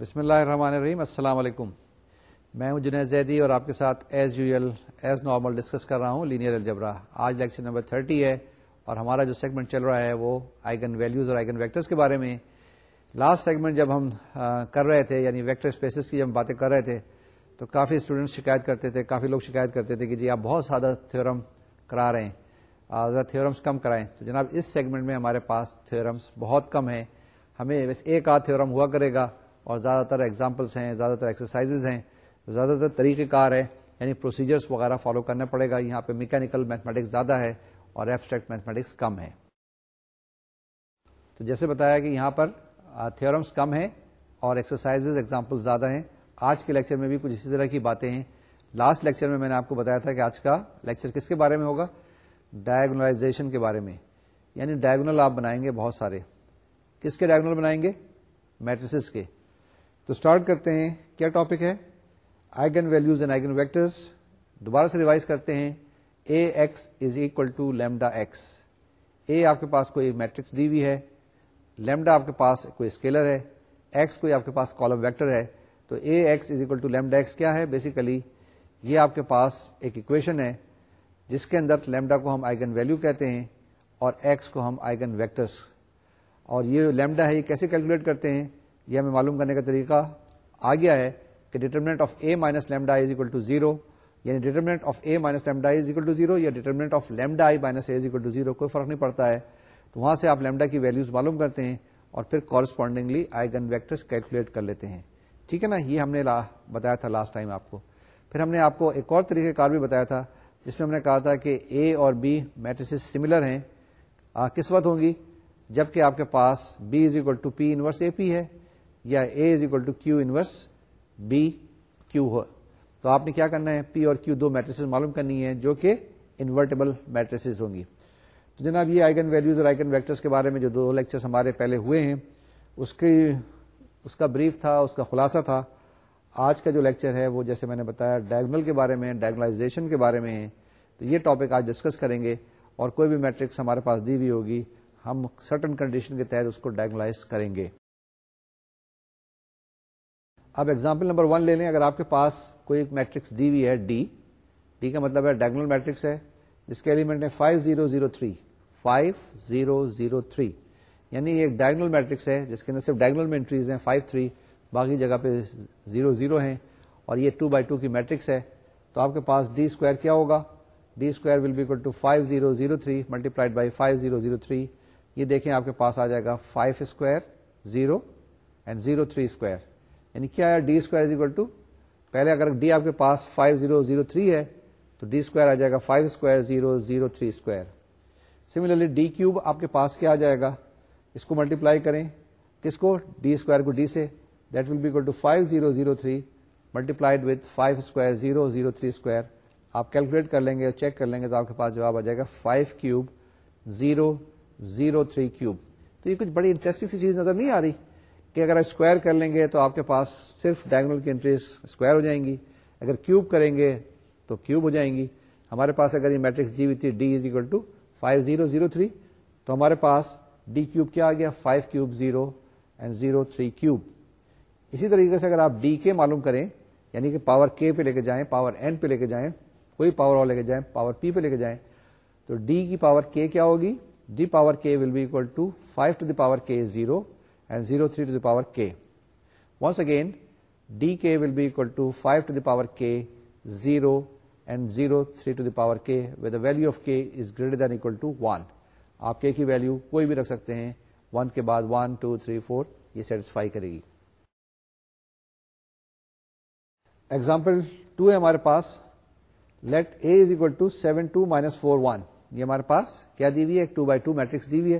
بسم اللہ الرحمن الرحیم السلام علیکم میں ہوں جنید زیدی اور آپ کے ساتھ as usual as normal discuss کر رہا ہوں لینئر الجبرا آج لیکچر نمبر تھرٹی ہے اور ہمارا جو سیگمنٹ چل رہا ہے وہ آئیگن ویلیوز اور آئیگن ویکٹرز کے بارے میں لاسٹ سیگمنٹ جب ہم کر رہے تھے یعنی ویکٹر اسپیسز کی باتیں کر رہے تھے تو کافی اسٹوڈنٹس شکایت کرتے تھے کافی لوگ شکایت کرتے تھے کہ جی آپ بہت زیادہ تھیورم کرا رہے ہیں ذرا تھیورمس کم کرائیں تو جناب اس سیگمنٹ میں ہمارے پاس تھیورمس بہت کم ہیں ہمیں ایک آدھ تھیورم ہوا کرے گا اور زیادہ تر ایگزامپلس ہیں زیادہ تر ایکسرسائز ہیں زیادہ تر طریقہ کار ہے یعنی پروسیجرس وغیرہ فالو کرنا پڑے گا یہاں پہ میکینکل میتھمیٹکس زیادہ ہے اور ایبسٹریکٹ میتھمیٹکس کم ہے تو جیسے بتایا کہ یہاں پر تھورمس کم ہیں اور ایکسرسائز ایگزامپل زیادہ ہیں آج کے لیکچر میں بھی کچھ اسی طرح کی باتیں ہیں لاسٹ لیکچر میں میں نے آپ کو بتایا تھا کہ آج کا لیکچر کس کے بارے میں ہوگا ڈائگنلائزیشن کے بارے میں یعنی ڈائگنل آپ بنائیں گے بہت سارے کس کے ڈائگنل بنائیں گے میٹریسس کے تو اسٹارٹ کرتے ہیں کیا ٹاپک ہے eigen values and eigenvectors دوبارہ سے ریوائز کرتے ہیں A A X X is equal to lambda آپ کے پاس کوئی میٹرکس دی ہوئی ہے لیمڈا آپ کے پاس کوئی اسکیلر ہے ایکس کوئی آپ کے پاس کالم ویکٹر ہے تو A X is equal to lambda X کیا ہے بیسیکلی یہ آپ کے پاس ایک اکویشن ہے جس کے اندر لیمڈا کو ہم آئیگن ویلو کہتے ہیں اور ایکس کو ہم آئیگن ویکٹرس اور یہ لیمڈا ہے یہ کیسے کیلکولیٹ کرتے ہیں یہ ہمیں معلوم کرنے کا طریقہ آ گیا ہے کہ determinant of A minus lambda is equal to zero یعنی determinant of A minus lambda is equal to zero یا determinant of lambda I minus A is equal to zero کوئی فرق نہیں پڑتا ہے تو وہاں سے آپ لیمڈا کی ویلوز معلوم کرتے ہیں اور پھر کورسپونڈنگلی آئی گن ویکٹرس کیلکولیٹ کر لیتے ہیں ٹھیک ہے نا یہ ہم نے بتایا تھا لاسٹ ٹائم آپ کو پھر ہم نے آپ کو ایک اور طریقہ کار بھی بتایا تھا جس میں ہم نے کہا تھا کہ اے اور بی میٹرس سملر ہیں کس وقت ہوں گی جبکہ آپ کے پاس B is equal to P inverse A P ہے یا A is equal to Q inverse B Q ہو تو آپ نے کیا کرنا ہے پی اور کیو دو میٹریس معلوم کرنی ہے جو کہ انورٹیبل میٹریس ہوں گی تو جناب یہ آئگن ویلوز اور آئگن ویکٹرس کے بارے میں جو دو لیکچر ہمارے پہلے ہوئے ہیں اس کی اس کا بریف تھا اس کا خلاصہ تھا آج کا جو لیکچر ہے وہ جیسے میں نے بتایا ڈائگنل کے بارے میں ڈائگنلائزیشن کے بارے میں تو یہ ٹاپک آج ڈسکس کریں گے اور کوئی بھی میٹرکس ہمارے پاس دی ہوئی ہوگی ہم سرٹن کنڈیشن کے تحت اس کو ڈائگنلائز کریں گے اب ایگزامپل نمبر ون لے لیں اگر آپ کے پاس کوئی ایک میٹرکس دی ہوئی ہے ڈی ڈی کا مطلب ہے ڈائگنل میٹرکس ہے جس کے ایلیمنٹ ہے five zero zero three five zero zero three یعنی یہ ایک ڈائگنل میٹرکس ہے جس کے اندر صرف ڈائگنل میں انٹریز فائیو تھری باقی جگہ پہ زیرو زیرو ہیں اور یہ ٹو بائی ٹو کی میٹرکس ہے تو آپ کے پاس ڈی اسکوائر کیا ہوگا D square will be equal to five zero zero three multiplied by five zero zero three یہ دیکھیں آپ کے پاس آ جائے گا five square zero and zero three square یعنی کیا ہے D square is equal to پہلے اگر ڈی آپ کے پاس 5003 ہے تو ڈی اسکوائر آ جائے گا 5 square 003 square similarly D cube آپ کے پاس کیا آ جائے گا اس کو ملٹیپلائی کریں کس کو ڈی اسکوائر کو ڈی سے that will be equal to 5003 zero zero three multiplied with five آپ کیلکولیٹ کر لیں گے چیک کر لیں گے تو آپ کے پاس جواب آ جائے گا 5 کیوب 003 کیوب تو یہ کچھ بڑی انٹرسٹنگ سی چیز نظر نہیں آ رہی کہ اگر اسکوائر کر لیں گے تو آپ کے پاس صرف ڈائگنل کی انٹریز اسکوائر ہو جائیں گی اگر کیوب کریں گے تو کیوب ہو جائیں گی ہمارے پاس اگر یہ میٹرکس دی ہوئی تھی D is equal to five zero zero three تو ہمارے پاس ڈی کیوب کیا آ گیا five cube zero and zero three cube اسی طریقے سے اگر آپ ڈی کے معلوم کریں یعنی کہ پاور کے پہ لے کے جائیں پاور این پہ لے کے جائیں کوئی پاور اور لے کے جائیں پاور پی پہ لے کے جائیں تو ڈی کی پاور کے کیا ہوگی D power K will be equal to five to the power K zero zero three to the power K once again D K will be equal to five to the power K zero and zero three to the power K where value of K is greater than equal to one آپ کے کی value کوئی بھی رکھ سکتے ہیں one کے بعد ون ٹو تھری فور یہ سیٹسفائی کرے گی ایگزامپل ٹو ہے ہمارے پاس let A to seven two minus four one یہ ہمارے پاس کیا دی ہے ٹو بائی ٹو میٹرکس دی ہے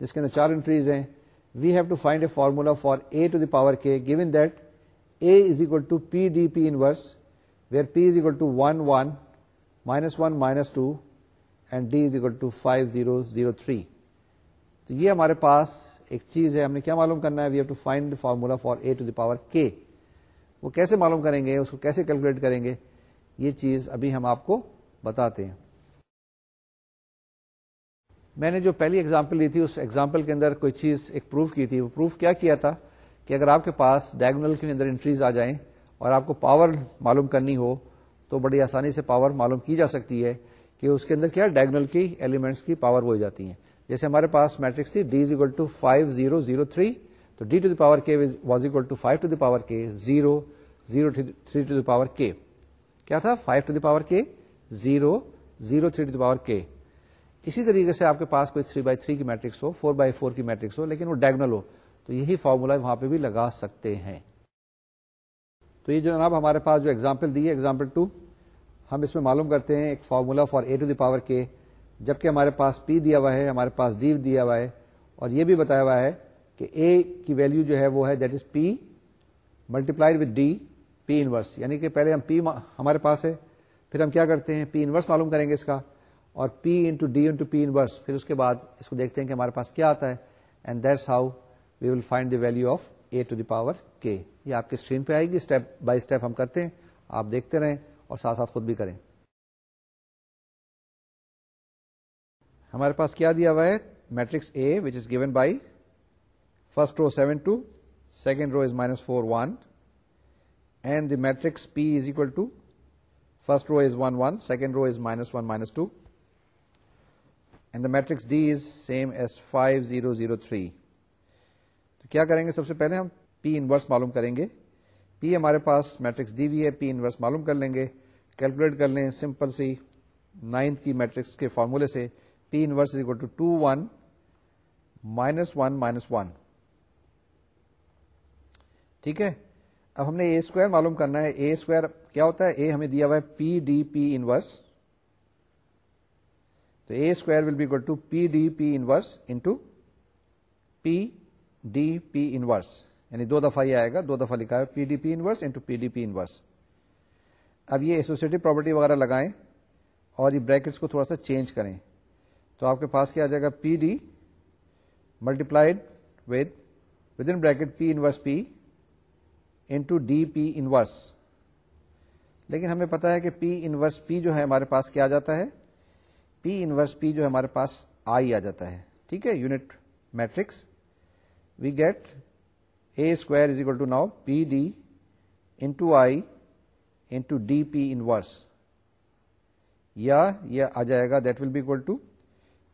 جس کے اندر چار انٹریز ہیں we have to find a formula for A to the power K given that A is equal to P D P where where P is to to one one minus one minus two and D is to to five zero zero three تو یہ ہمارے پاس ایک چیز ہے ہم نے کیا معلوم کرنا ہے we have to find formula for A to the power K وہ کیسے معلوم کریں گے اس کو کیسے کیلکولیٹ کریں گے یہ چیز ابھی ہم آپ کو بتاتے ہیں میں نے جو پہلی ایگزامپل لی تھی اس ایگزامپل کے اندر کوئی چیز ایک پروف کی تھی وہ پروف کیا کیا تھا کہ اگر آپ کے پاس ڈائگنل کے اندر انٹریز آ جائیں اور آپ کو پاور معلوم کرنی ہو تو بڑی آسانی سے پاور معلوم کی جا سکتی ہے کہ اس کے اندر کیا ڈائگنل کی ایلیمنٹس کی پاور وہ ہو جاتی ہیں جیسے ہمارے پاس میٹرکس تھی D is equal to five zero zero three تو D to the power K was equal to five to the power K zero zero three to the power K کیا تھا five to the power K zero zero three to the power K اسی طریقے سے آپ کے پاس کوئی three by three کی میٹرکس ہو فور بائی فور کی میٹرکس ہو لیکن وہ ڈائگنل ہو تو یہی فارمولا وہاں پہ بھی لگا سکتے ہیں تو یہ جو جناب ہمارے پاس جو ایگزامپل دی ہے ایگزامپل ٹو ہم اس میں معلوم کرتے ہیں ایک formula for A to the power K جبکہ ہمارے پاس پی دیا ہوا ہے ہمارے پاس ڈی دیا ہوا ہے اور یہ بھی بتایا ہوا ہے کہ اے کی ویلو جو ہے وہ ہے that is P multiplied with D P inverse یعنی کہ پہلے ہم پی ہمارے پاس ہے پھر ہم کیا کرتے ہیں پی انورس معلوم کریں گے اس کا اور P into D into P inverse پھر اس کے بعد اس کو دیکھتے ہیں کہ ہمارے پاس کیا آتا ہے and that's how we will find the value of A to the power K یہ آپ کی اسکرین پہ آئے گی اسٹیپ بائی اسٹیپ ہم کرتے ہیں آپ دیکھتے رہیں اور ساتھ ساتھ خود بھی کریں ہمارے پاس کیا دیا ہوا ہے matrix A which is given by first row seven two second row is minus four one and the matrix P is equal to first row is one one second row is minus one minus two and the matrix D is same as five zero zero three تو کیا کریں گے سب سے پہلے ہم P inverse معلوم کریں گے پی ہمارے پاس میٹرکس ڈی بھی ہے پی انورس معلوم کر لیں گے کیلکولیٹ کر لیں سمپل سی نائنتھ کی میٹرکس کے فارمولے سے P is equal to two one minus one minus one ٹھیک ہے اب ہم نے اے اسکوائر معلوم کرنا ہے اے اسکوائر کیا ہوتا ہے اے ہمیں دیا ہوا ہے پی ڈی پی انورس تو A square will be equal P D P inverse into P D P inverse یعنی دو دفعہ یہ آئے گا دو دفعہ لکھا ہے P D P inverse in P D P inverse اب یہ ایسوسیٹو پراپرٹی وغیرہ لگائیں اور یہ بریکٹس کو تھوڑا سا چینج کریں تو آپ کے پاس کیا آ جائے گا P D multiplied with with in bracket P inverse P into D P inverse لیکن ہمیں پتا ہے کہ پی انورس پی جو ہے ہمارے پاس کیا جاتا ہے پی انورس پی جو ہمارے پاس آئی آ جاتا ہے ٹھیک ہے unit matrix we get A square is equal to now P D into I into D P inverse یا یہ آ جائے گا that will be equal to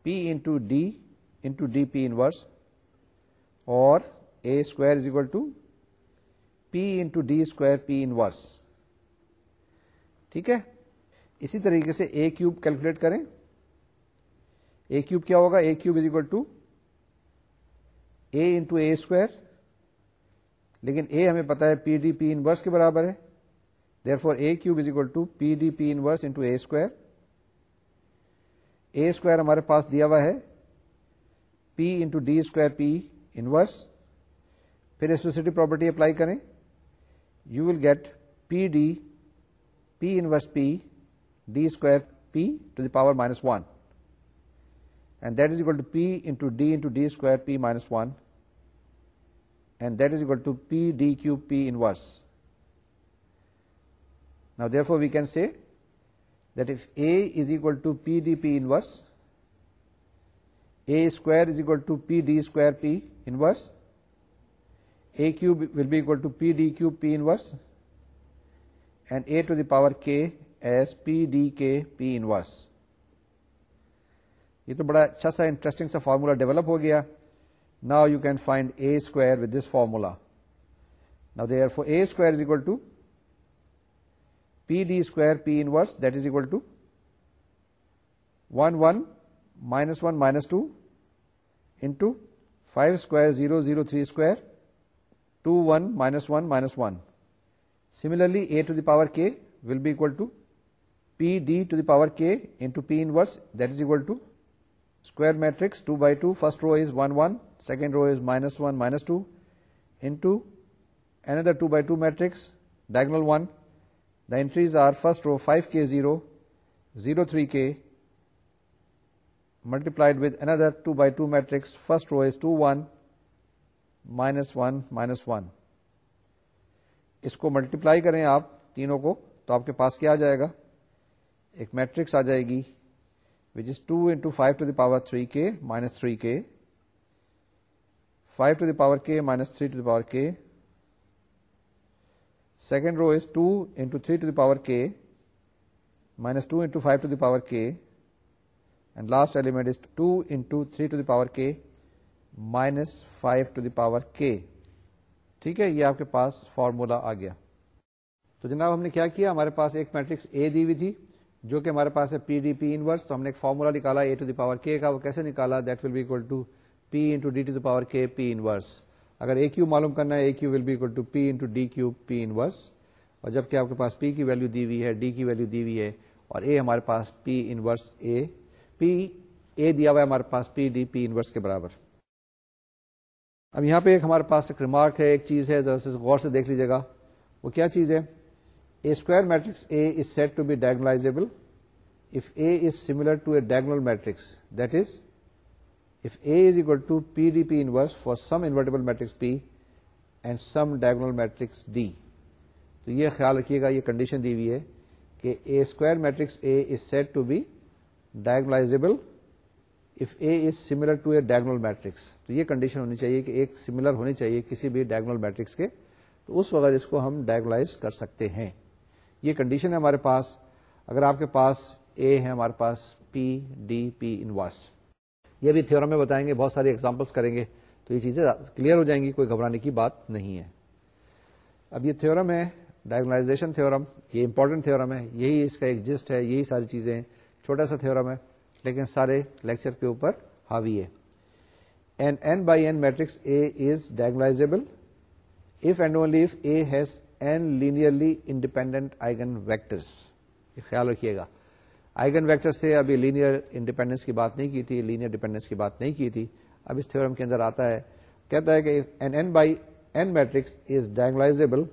P into D into D P inverse اور A square is equal to P into D square P inverse ٹھیک ہے اسی طریقے سے اے کیوب کیلکولیٹ کریں اے کیوب کیا ہوگا A cube is equal to A into A square لیکن اے ہمیں پتا ہے پی ڈی پی انورس کے برابر ہے therefore A cube is equal to P D P inverse into A square A square ہمارے پاس دیا ہوا ہے P into D square P inverse پھر ایسوسیٹی پراپرٹی اپلائی کریں you will get P D P inverse P D square P to the power minus one P minus and this equal to P D case no of A to P D pacer پیسے to the power کے پیس یہ تو بڑا اچھا سا interesting سا formula develop ہو گیا نا you can find A square with this formula نا therefore A square is equal to P D square P that is equal to one one minus one minus two into five square zero zero three square two one minus one minus one similarly A to the power K will be equal to P D to the power K into P that is equal to square matrix 2 by two first row is 1 one second row is minus one minus two into another two by two matrix diagonal one the entries are first row five K zero zero three K multiplied with another two by two matrix first row is two one minus one minus one اس کو multiply کریں آپ تینوں کو تو آپ کے پاس کیا آ جائے گا ایک میٹرکس آ جائے گی three minus three K five to row power K minus three to the power K second row is two to three to k K minus two is five power K and last power K minus five to the power K ٹھیک ہے یہ آپ کے پاس formula آ گیا تو جناب ہم نے کیا کیا ہمارے پاس ایک میٹرکس اے دی ہوئی تھی جو کہ ہمارے پاس ہے پی ڈی پی انورس تو ہم نے ایک فارمولا نکالا A to the power k کا وہ کیسے نکالا that will be equal to P into D to the power K P inverse اگر اے کیو معلوم کرنا ہے A cube cube will be equal to P P into D inverse اور جبکہ آپ کے پاس پی کی ویلو دی ہوئی ہے ڈی کی ویلو دی ہوئی ہے اور اے ہمارے پاس پی انورس اے پی اے دیا ہوا ہے ہمارے پاس پی ڈی پی انورس کے برابر اب یہاں پہ ایک ہمارے پاس ایک ریمارک ہے ایک چیز ہے ذرا سے غور سے دیکھ لیجیے گا وہ کیا چیز ہے A square matrix A is said to be diagonalizable if A is similar to a diagonal matrix. That is, if A is equal to PDP inverse for some invertible matrix P and some diagonal matrix D. تو یہ خیال رکھیے گا یہ condition دی ہوئی ہے کہ A square matrix A is set to be diagonalizable if A is similar to a diagonal matrix تو یہ کنڈیشن ہونی چاہیے کہ ایک سملر ہونی چاہیے کسی بھی ڈائگنل میٹرکس کے تو اس اس کو ہم ڈائگولاز کر سکتے ہیں یہ کنڈیشن ہے ہمارے پاس اگر آپ کے پاس اے ہے ہمارے پاس پی ڈی پی انوائس یہ بھی تھیورم میں بتائیں گے بہت ساری ایگزامپلس کریں گے تو یہ چیزیں کلیئر ہو جائیں گی کوئی گھبرانے کی بات نہیں ہے اب یہ تھیورم ہے ڈائگنائزیشن تھورم یہ امپورٹنٹ تھورم ہے یہی اس کا ایک جسٹ ہے یہی ساری چیزیں چھوٹا سا تھیورم ہے لیکن سارے لیکچر کے اوپر ہاوی ہے N N by matrix A is and only and only has and linearly independent eigen vectors خیال رکھیے گا آئگن ویکٹر سے ابھی لینئر انڈیپینڈنس کی بات نہیں کی تھی لینئر ڈیپینڈنس کی بات نہیں کی تھی اب اس تھورم کے اندر آتا ہے کہتا ہے کہ N N by N matrix is diagonalizable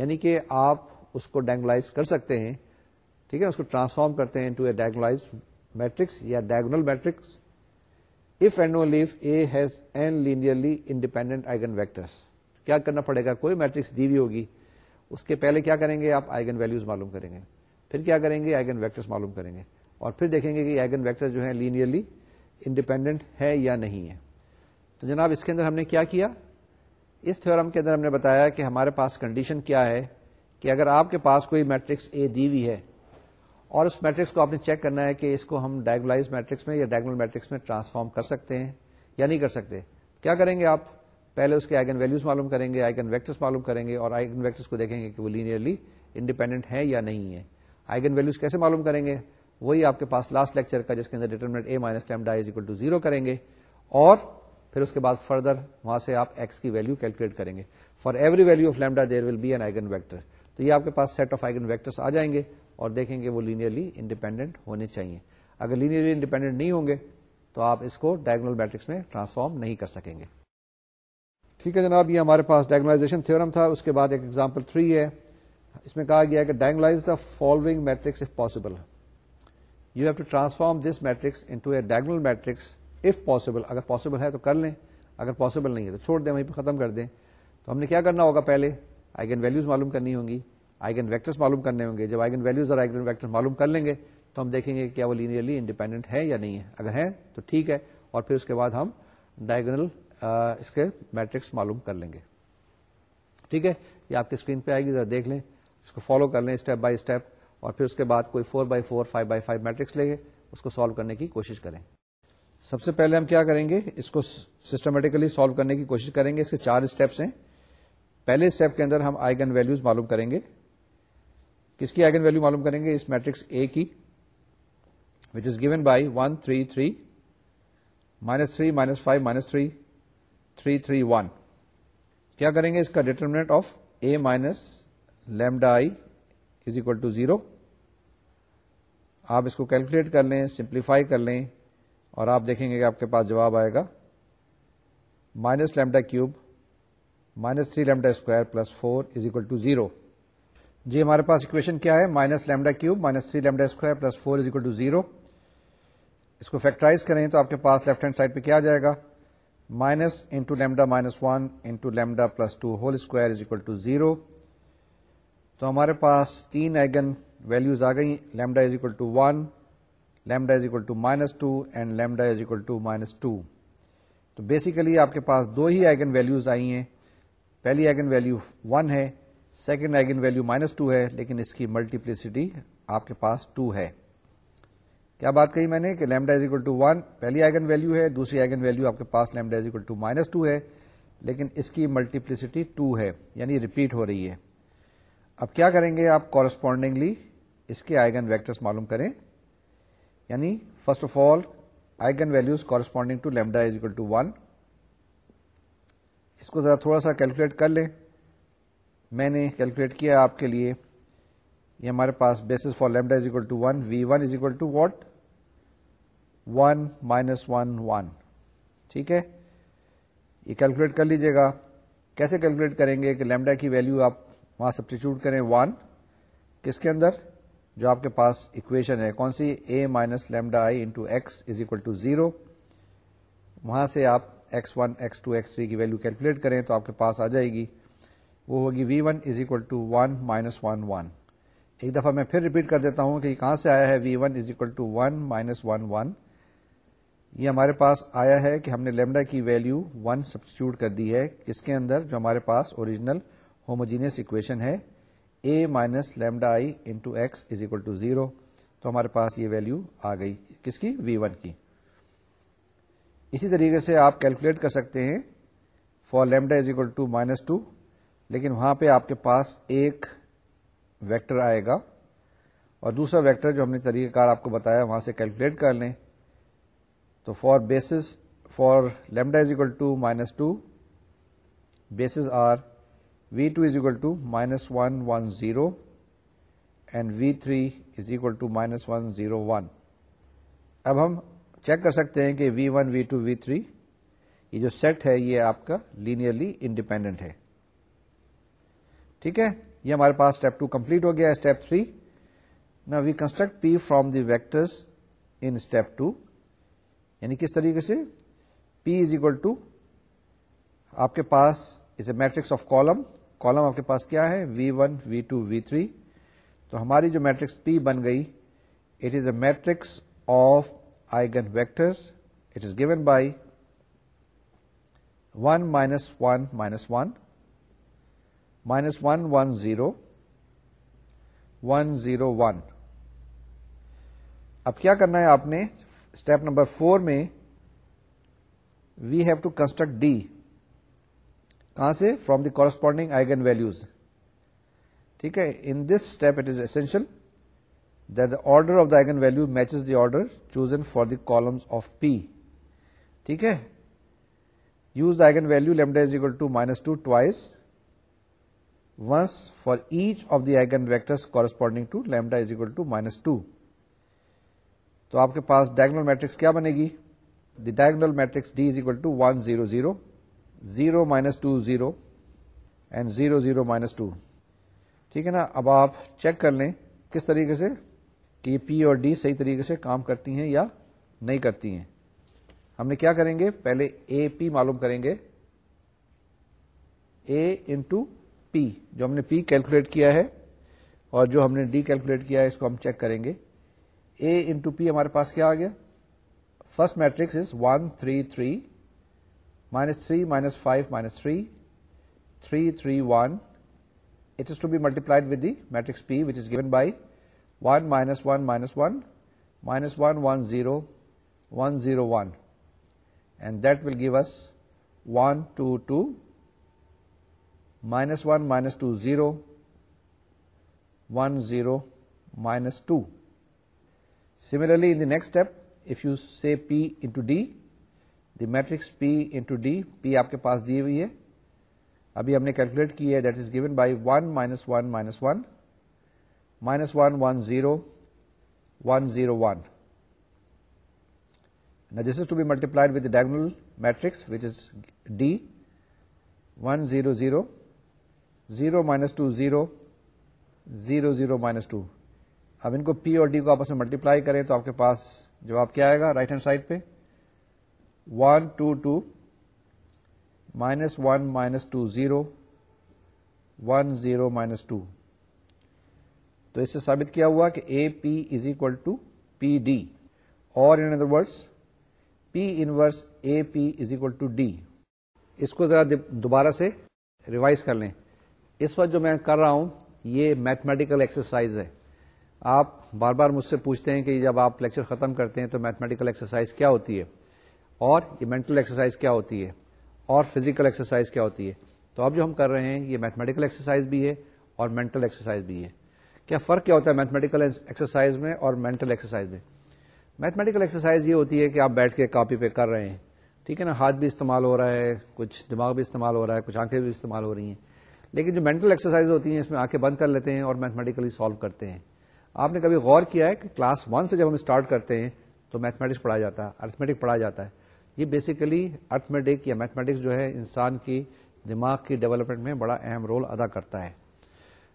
یعنی کہ آپ اس کو ڈینگلائز کر سکتے ہیں ٹھیک ہے اس کو ٹرانسفارم کرتے ہیں ٹو اے ڈائگنلائز میٹرکس یا diagonal matrix if and only if A has N linearly independent eigen vectors کیا کرنا پڑے گا کوئی میٹرکس دی ہوئی ہوگی اس کے پہلے کیا کریں گے آپ آئگن ویلوز معلوم کریں گے پھر کیا کریں گے آئگن ویکٹرس معلوم کریں گے اور پھر دیکھیں گے کہ آئگن ویکٹر جو ہے لینئرلی انڈیپینڈنٹ ہے یا نہیں ہے تو جناب اس کے اندر ہم نے کیا کیا اس تھیورم کے اندر ہم نے بتایا کہ ہمارے پاس کنڈیشن کیا ہے کہ اگر آپ کے پاس کوئی میٹرکس اے دی وی ہے اور اس میٹرکس کو آپ نے چیک کرنا ہے کہ اس کو ہم ڈائگولاز میٹرکس میں یا ڈائگنل میٹرکس میں ٹرانسفارم کر سکتے ہیں یا نہیں کر سکتے کیا کریں گے آپ پہلے اس کے آئگن ویلوز معلوم کریں گے آئگن ویکٹرس معلوم کریں گے اور آئگن ویکٹرس کو دیکھیں گے کہ وہ لینئرلی انڈیپینڈنٹ ہے یا نہیں ہے آئگن ویلوز کیسے معلوم کریں گے وہی آپ کے پاس لاسٹ لیکچر کا جس کے اندر determinant A minus lambda is equal to zero کریں گے اور پھر اس کے بعد فردر وہاں سے آپ ایکس کی ویلو کیلکولیٹ کریں گے for every value of lambda there will be an eigen vector تو یہ آپ کے پاس سیٹ آف آئگن ویکٹرس آ جائیں گے اور دیکھیں گے وہ لینئرلی انڈیپینڈنٹ ہونے چاہیے اگر لینئرلی انڈیپینڈنٹ نہیں ہوں گے تو آپ اس کو ڈائگنل میٹرکس میں ٹرانسفارم نہیں کر سکیں گے ٹھیک ہے جناب یہ ہمارے پاس ڈائگنائزیشن تھیورم تھا اس کے بعد ایک ایگزامپل تھری ہے اس میں کہا گیا کہ diagonalize the following matrix if possible you have to transform this matrix into a diagonal matrix if possible اگر پاسبل ہے تو کر لیں اگر پاسبل نہیں ہے تو چھوڑ دیں وہیں پہ ختم کر دیں تو ہم نے کیا کرنا ہوگا پہلے آئیگن ویلوز معلوم کرنی ہوں گی آئیگن ویکٹرس معلوم کرنے ہوں گے جب آئیگن ویلوز اور آئیگن ویکٹر معلوم کر لیں گے تو ہم دیکھیں گے کیا وہ لینئرلی انڈیپینڈنٹ ہے یا نہیں ہے اگر ہے تو ٹھیک ہے اور پھر اس کے بعد ہم ڈائگنل اس کے میٹرکس معلوم کر لیں گے ٹھیک ہے یہ آپ کی اسکرین پہ آئے گی ذرا دیکھ لیں اس کو فالو کر لیں اسٹیپ بائی اسٹیپ اور پھر اس کے بعد کوئی four by four five by five matrix لے کے اس کو سالو کرنے کی کوشش کریں سب سے پہلے ہم کیا کریں گے اس کو سسٹمیٹکلی سالو کرنے کی کوشش کریں گے اس کے چار اسٹیپس ہیں پہلے اسٹیپ کے اندر ہم آئیگن ویلوز معلوم کریں گے کس کی آئیگن ویلو معلوم کریں گے اس میٹرکس اے کی which is given by one three three minus three minus five minus three three three one کیا کریں گے اس کا determinant of A minus lambda I is equal to zero آپ اس کو کیلکولیٹ کر لیں سمپلیفائی کر لیں اور آپ دیکھیں گے کہ آپ کے پاس جواب آئے گا minus lambda cube minus three lambda square plus four is equal to zero جی ہمارے پاس اکویشن کیا ہے minus lambda cube minus three lambda square plus four is equal to zero اس کو فیکٹرائز کریں تو آپ کے پاس لیفٹ ہینڈ سائڈ پہ کیا جائے گا minus into lambda minus one 2 whole plus two whole square zero تو ہمارے پاس تین ایگن ویلوز آ گئی lambda is equal to one lambda is equal to minus two and lambda is equal to minus two تو basically آپ کے پاس دو ہی ایگن ویلوز آئی ہیں پہلی ایگن ویلو ون ہے second eigen value minus two ہے لیکن اس کی ملٹیپلسٹی آپ کے پاس ٹو ہے کیا بات کہی میں نے کہ lambda is equal to one پہلی آئگن ویلو ہے دوسری آئگن ویلو آپ کے پاس lambda is equal to minus two ہے لیکن اس کی ملٹیپلسٹی ٹو ہے یعنی ریپیٹ ہو رہی ہے اب کیا کریں گے آپ کورسپونڈنگلی اس کے آئگن ویکٹرس معلوم کریں یعنی first of all eigenvalues corresponding to lambda is equal to one اس کو ذرا تھوڑا سا کیلکولیٹ کر لیں میں نے کیلکولیٹ کیا آپ کے لیے یہ ہمارے پاس bases for lambda is equal to one v one is equal to what one minus one one ٹھیک ہے یہ کیلکولیٹ کر لیجیے گا کیسے کیلکولیٹ کریں گے کہ لیمڈا کی ویلو آپ وہاں سبسٹیچیوٹ کریں ون کس کے اندر جو آپ کے پاس اکویشن ہے کون سی A minus lambda I into x is equal to zero وہاں سے آپ x one x two x three کی ویلو کیلکولیٹ کریں تو آپ کے پاس آ جائے گی وہ ہوگی v one is equal to one minus one one ایک دفعہ میں پھر ریپیٹ کر دیتا ہوں کہ کہاں سے آیا ہے v one is equal to one minus one one یہ ہمارے پاس آیا ہے کہ ہم نے لیمڈا کی سبسٹیچیوٹ کر دی ہے کس کے اندر جو ہمارے پاس اوریجنل ہوموجینس اکویشن ہے A minus lambda I into x is equal to zero تو ہمارے پاس یہ ویلو آ گئی کس کی وی ون کی اسی طریقے سے آپ کیلکولیٹ کر سکتے ہیں for lambda is equal to minus two لیکن وہاں پہ آپ کے پاس ایک ویکٹر آئے گا اور دوسرا ویکٹر جو ہم نے طریقہ کار آپ کو بتایا وہاں سے کیلکولیٹ کر لیں تو for bases for lambda is equal to minus two bases are v two is equal to minus one one zero and v three is equal to minus one zero one اب ہم check کر سکتے ہیں کہ v one v two v three یہ جو set ہے یہ آپ کا لینئرلی انڈیپینڈنٹ ہے ٹھیک ہے یہ ہمارے پاس اسٹیپ ٹو کمپلیٹ ہو گیا اسٹیپ تھری نا we construct P from the vectors in step two یعنی کس طریقے سے پی از اکول ٹو آپ کے پاس is a matrix of column column آپ کے پاس کیا ہے v one v two v three تو ہماری جو میٹرکس پی بن گئی it is a matrix of eigenvectors it is given by one minus one minus one minus one one zero one zero one اب کیا کرنا ہے آپ نے اسٹیپ نمبر فور میں we have to construct D کہاں سے from the corresponding eigen values ٹھیک ہے in this step it is that the order of the eigenvalue matches the order chosen for the columns of P ٹھیک ہے use eigenvalue lambda is equal to minus two twice once for each of the eigenvectors lambda to minus two تو آپ کے پاس diagonal matrix کیا بنے گی the diagonal matrix D is equal to one zero zero zero minus two zero and zero zero minus two ٹھیک ہے نا اب آپ چیک کر لیں کس طریقے سے کہ یہ پی اور ڈی صحیح طریقے سے کام کرتی ہیں یا نہیں کرتی ہیں ہم نے کیا کریں گے پہلے اے پی معلوم کریں گے اے انٹو پی جو ہم نے پی کیلکولیٹ کیا ہے اور جو ہم نے ڈی کیلکولیٹ کیا ہے اس کو ہم چیک کریں گے اے انٹو پی ہمارے پاس کیا آ گیا first matrix is one three three minus three minus five minus three three three one it is to be multiplied with the matrix P which is given by one minus one minus one minus one one zero one zero one and that will give us one two two minus one minus two zero one zero minus two similarly in next step if you see P into D the matrix P into D P آپ کے پاس دی ہوئی ہے ابھی ہم نے calculate کی ہے that is given by one minus one minus one minus one one zero one zero one this is to be multiplied with diagonal matrix which is D one zero zero zero minus two zero zero zero minus two اب ان کو P اور D کو آپس میں multiply کریں تو آپ کے پاس جواب آپ کیا آئے گا رائٹ ہینڈ سائڈ پہ one two two minus one minus two zero one zero minus two تو اس سے ثابت کیا ہوا کہ A P is equal to P D اور in other words P inverse A P is equal to D اس کو ذرا دوبارہ سے ریوائز کر لیں اس وقت جو میں کر رہا ہوں یہ میتھمیٹیکل ایکسرسائز ہے آپ بار بار مجھ سے پوچھتے ہیں کہ جب آپ لیکچر ختم کرتے ہیں تو میتھمیٹیکل ایکسرسائز کیا ہوتی ہے اور یہ مینٹل ایکسرسائز کیا ہوتی ہے اور فزیکل ایکسرسائز کیا ہوتی ہے تو اب جو ہم کر رہے ہیں یہ میتھمیٹیکل ایکسرسائز بھی ہے اور مینٹل ایکسرسائز بھی ہے کیا فرق کیا ہوتا ہے میتھمیٹیکل ایکسرسائز میں اور مینٹل ایکسرسائز میں میتھمیٹیکل ایکسرسائز یہ ہوتی ہے کہ آپ بیٹھ کے کاپی پہ کر رہے ہیں ٹھیک ہے نا ہاتھ بھی استعمال ہو رہا ہے کچھ دماغ بھی استعمال ہو رہا ہے کچھ آنکھیں بھی استعمال ہو رہی ہیں لیکن جو مینٹل ایکسرسائز ہوتی ہیں اس میں آنکھیں بند کر لیتے ہیں اور میتھمیٹیکلی سالو کرتے ہیں آپ نے کبھی غور کیا ہے کہ کلاس ون سے جب ہم اسٹارٹ کرتے ہیں تو میتھمیٹکس پڑھایا جاتا ہے ارتھمیٹک پڑھایا جاتا ہے یہ بیسیکلی ارتھمیٹک یا میتھمیٹکس جو ہے انسان کی دماغ کی ڈیولپمنٹ میں بڑا اہم رول ادا کرتا ہے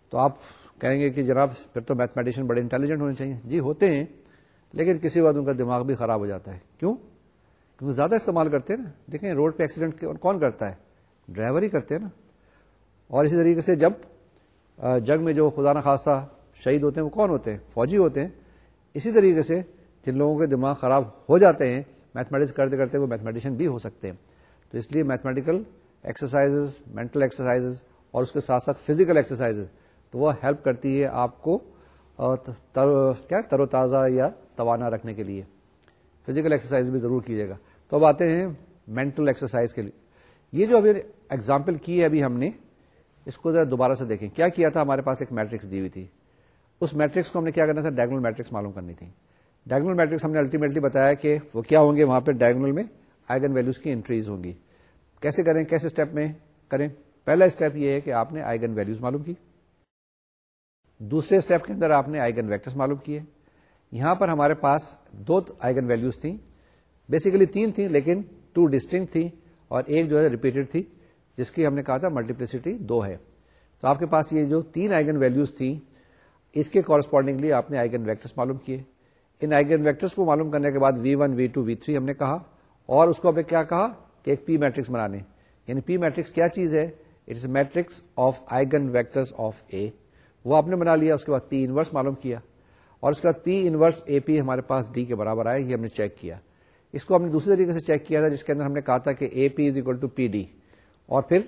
تو آپ کہیں گے کہ جناب پھر تو میتھمیٹیشین بڑے انٹیلیجنٹ ہونے چاہیے جی ہوتے ہیں لیکن کسی وقت ان کا دماغ بھی خراب ہو جاتا ہے کیوں کیونکہ زیادہ استعمال کرتے ہیں نا دیکھیں روڈ پہ ایکسیڈنٹ کون کرتا ہے ڈرائیور ہی کرتے ہیں نا اور اسی طریقے سے جب جنگ میں جو خدا نخواستہ شہید ہوتے ہیں وہ کون ہوتے ہیں فوجی ہوتے ہیں اسی طریقے سے جن لوگوں کے دماغ خراب ہو جاتے ہیں میتھمیٹکس کرتے کرتے وہ میتھمیٹیشین بھی ہو سکتے ہیں تو اس لیے میتھمیٹیکل ایکسرسائز مینٹل ایکسرسائز اور اس کے ساتھ ساتھ فزیکل ایکسرسائز تو وہ ہیلپ کرتی ہے آپ کو تر کیا تر و تازہ یا توانا رکھنے کے لیے فزیکل ایکسرسائز بھی ضرور کیجیے گا تو اب آتے ہیں مینٹل ایکسرسائز کے لیے یہ جو ابھی ایگزامپل کی ہے ابھی ہم نے اس کو ذرا دوبارہ سے دیکھیں کیا کیا تھا ہمارے پاس ایک میٹرکس دی ہوئی تھی اس میٹرکس کو ہم نے کیا کرنا تھا ڈائگنل میٹرکس معلوم کرنی تھی ڈائگنل میٹرکس ہم نے الٹیمیٹلی بتایا کہ وہ کیا ہوں گے وہاں پہ ڈائگنل میں آئگن ویلوز کی انٹریز ہوں گی کیسے کریں کیسے اسٹیپ میں کریں پہلا اسٹیپ یہ ہے کہ آپ نے آئگن ویلوز معلوم کی دوسرے اسٹیپ کے اندر آپ نے آئگن ویکٹرس معلوم کیے یہاں پر ہمارے پاس دو آئگن ویلوز تھیں بیسیکلی تین تھیں لیکن ٹو ڈسٹنکٹ تھیں اور ایک جو ہے ریپیٹڈ تھی جس کی ہم نے کہا تھا ملٹیپلسٹی دو ہے تو آپ کے پاس یہ جو تین آئگن ویلوز تھیں اس کے کورسپونڈنگلی آپ نے آئگن ویکٹرس معلوم کیے ان آئگن ویکٹرس کو معلوم کرنے کے بعد v one v two v three ہم نے کہا اور اس کو ہم نے کیا کہا کہ ایک پی میٹرکس بنانے یعنی پی میٹرکس کیا چیز ہے it is matrix of eigenvectors of A وہ آپ نے بنا لیا اس کے بعد پی انورس معلوم کیا اور اس کے بعد پی انورس اے پی ہمارے پاس ڈی کے برابر آئے یہ ہم نے چیک کیا اس کو ہم نے دوسرے طریقے سے چیک کیا تھا جس کے اندر ہم نے کہا تھا کہ A P is equal to P D اور پھر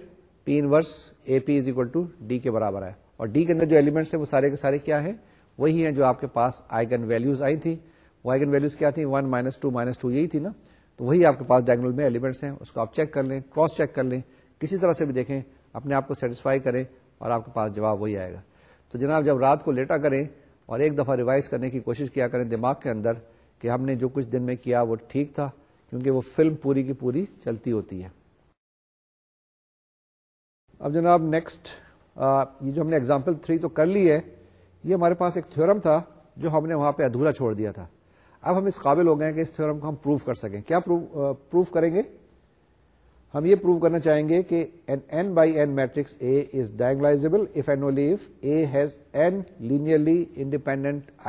P inverse A P is equal to D کے برابر ہے اور ڈی کے اندر جو ایلیمنٹس ہیں وہ سارے کے سارے کیا ہیں وہی ہیں جو آپ کے پاس آئگن ویلوز آئی تھیں وہ آئگن ویلوز کیا تھیں one minus two minus two یہی تھی نا تو وہی آپ کے پاس ڈائگنل میں ایلیمنٹس ہیں اس کو آپ چیک کر لیں کراس چیک کر لیں کسی طرح سے بھی دیکھیں اپنے آپ کو سیٹسفائی کریں اور آپ کے پاس جواب وہی آئے گا تو جناب جب رات کو لیٹا کریں اور ایک دفعہ ریوائز کرنے کی کوشش کیا کریں دماغ کے اندر کہ ہم نے جو کچھ دن میں کیا وہ ٹھیک تھا کیونکہ وہ فلم پوری کی پوری چلتی ہوتی ہے اب جناب نیکسٹ یہ جو ہم نے اگزامپل تھری کر لی ہے یہ ہمارے پاس ایک تھورم تھا جو ہم نے وہاں پہ ادھورا چھوڑ دیا تھا اب ہم اس قابل ہو گئے ہیں کہ اس کو ہم پروف کر سکیں کیا پروف کریں گے ہم یہ پروف کرنا چاہیں گے کہ انڈیپینڈنٹ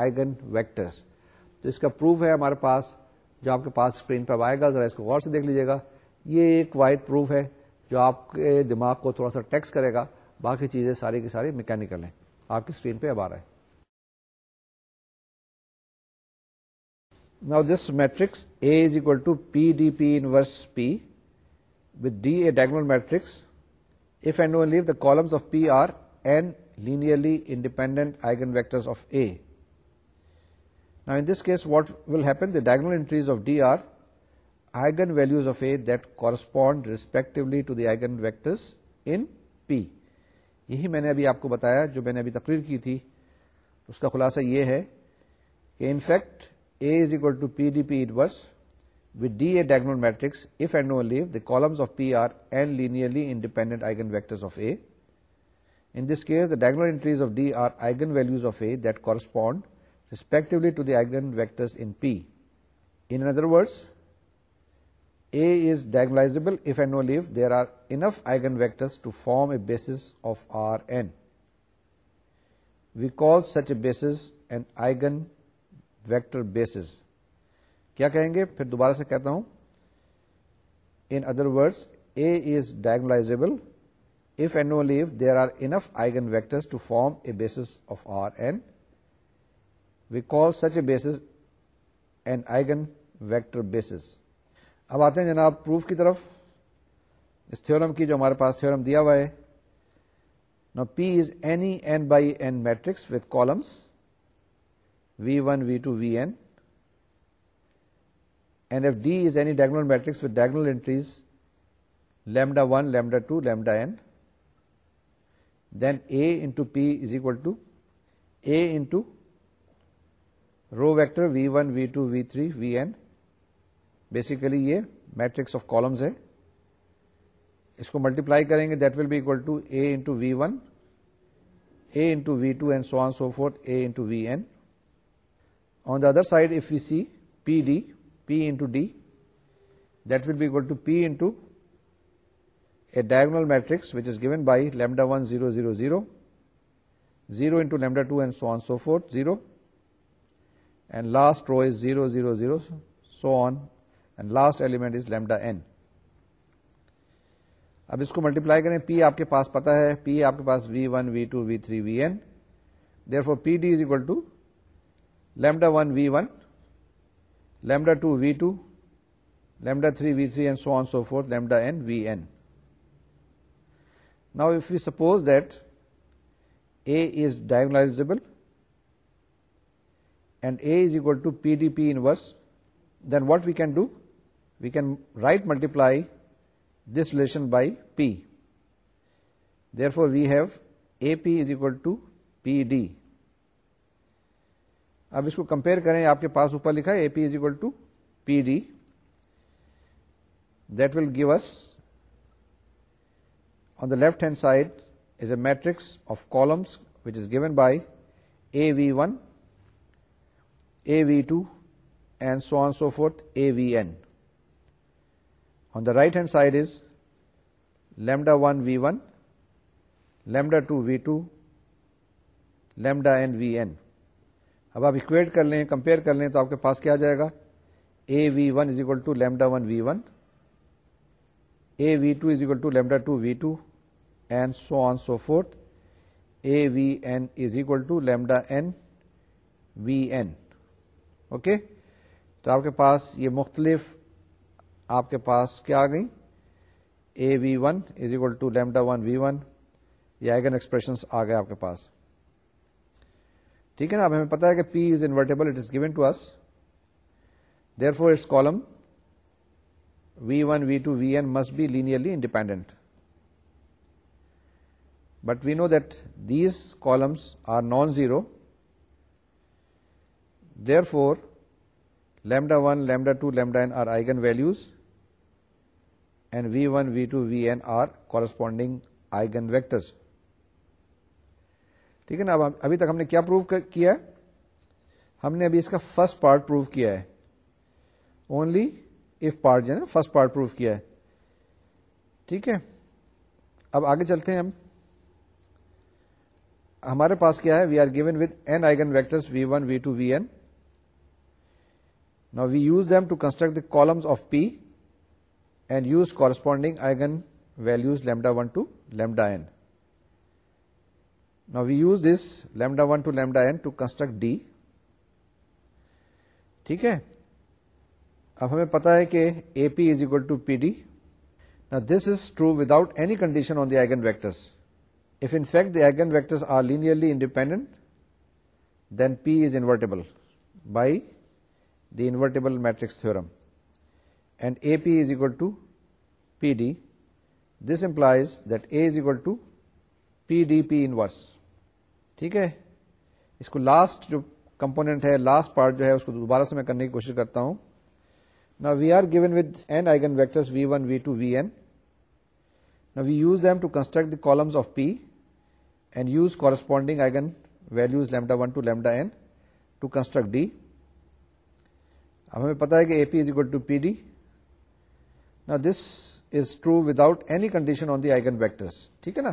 آئگن ویکٹر تو اس کا پروف ہے ہمارے پاس جو آپ کے پاس اسکرین پہ آئے گا ذرا اس کو غور سے دیکھ لیجیے گا یہ ایک وائٹ پروف ہے جو آپ کے دماغ کو تھوڑا سا ٹیکس کرے گا باقی چیزیں ساری کی ساری میکینکل ہیں آپ کی اسکرین پہ اب آ ہے نا this matrix A is equal to P D P inverse P D a diagonal matrix if and only the columns of P are are n independent independent vector of A نا in this case what will happen the diagonal entries of D are eigenvalues of A that correspond respectively to the eigenvectors in P یہی میں نے ابھی آپ کو بتایا جو میں نے ابھی تقریر کی تھی اس کا خلاصہ یہ ہے کہ in fact A is equal to P D P piece with D a diagonal matrix if and only if the columns of P are n linearly independent eigenvectors of A in this case the entries of D are eigenvalues of A that correspond to the eigenvectors in in P other words A is diagonalizable if and only if there are enough eigenvectors to form a basis of R n we call such a an eigenvector eigenvector basis کیا کہیں گے پھر دوبارہ سے کہتا ہوں in other words A is diagonalizable if and only if there are enough eigenvector form a basis of R n we call such a basis an eigenvector اب آتے ہیں جناب پروف کی طرف اس تھورم کی جو ہمارے پاس تھورم دیا ہوا ہے نا P is any n by n matrix with columns v one v two v n and if D is any diagonal matrix with diagonal entries lambda one lambda two lambda n then A into P is equal to A into row vector v one v two v three v n basically یہ matrix of columns ہے اس کو multiply کریں گے that will be equal to A into v one A into v two and so on so forth A into v n on the other side if you see P D P into D that will be equal to P into a diagonal matrix which is given by lambda one zero zero zero zero into lambda two and so on so forth zero and last row is zero zero zero so on and last element is lambda n اب اس کو multiply کریں P آپ کے پاس پتا ہے P آپ کے پاس v one v two v three v n therefore P D is equal to lambda one v one lambda two v two lambda three v three and so on so forth lambda n v n now if you suppose that A is diagonalizable and A is equal to P D P inverse then what we can do we can right multiply this relation by P therefore we have A P is equal to P D اب اس کو compare کریں آپ کے پاس اوپر لکھا ہے A P is equal to P D that will give us on the left hand side is a matrix of columns which is given by A v one A v two and so on so forth A v n the right hand side is lambda one v one lambda two v two lambda and v n اب آپ equate کر لیں compare کر لیں تو آپ کے پاس کیا جائے گا A V one is equal to lambda one V one A V two is equal to lambda two V two and so on so forth A V n is equal to lambda n V n okay تو آپ کے پاس یہ مختلف آپ کے پاس کیا آ گئی A V one is equal to lambda one V one یا آئیگن ایکسپریشن آ گئے آپ کے پاس ٹھیک ہے نا اب ہمیں پتا ہے کہ P is invertible it is given to us therefore its column v one v two v n must be independent but we know that these columns are non zero therefore lambda one lambda two lambda n are values v one v two v corresponding eigen vectors ٹھیک ہے نا اب ابھی تک ہم نے کیا proof کیا ہم نے ابھی اس کا فرسٹ پارٹ پروف کیا ہے اونلی اف پارٹ جو ہے نا فرسٹ پارٹ پروف کیا ہے ٹھیک ہے اب آگے چلتے ہیں ہم ہمارے پاس کیا ہے we are given with n eigen vector v one v two v n نا we use them to construct the columns of P and use corresponding eigen values lambda one to lambda we use this lambda one to lambda to construct D ٹھیک ہے اب ہمیں پتا ہے کہ A P is equal to P D نا this is true without any condition on the eigen vectors if in fact the eigen vectors are linearly independent then P is invertible by the invertible matrix theorem and A P is equal to P D this A that A is PDP to P D P ٹھیک ہے اس کو last جو component ہے last part جو ہے اس کو دوبارہ سے میں کرنے کی کوشش کرتا ہوں نا we are given with n eigen vector v one v two v n نا we use them to construct the columns of P and use corresponding eigen values lambda one to lambda n to construct D اب ہمیں پتا ہے کہ A P is equal to P D this is true without any condition on the eigen vectors ٹھیک ہے نا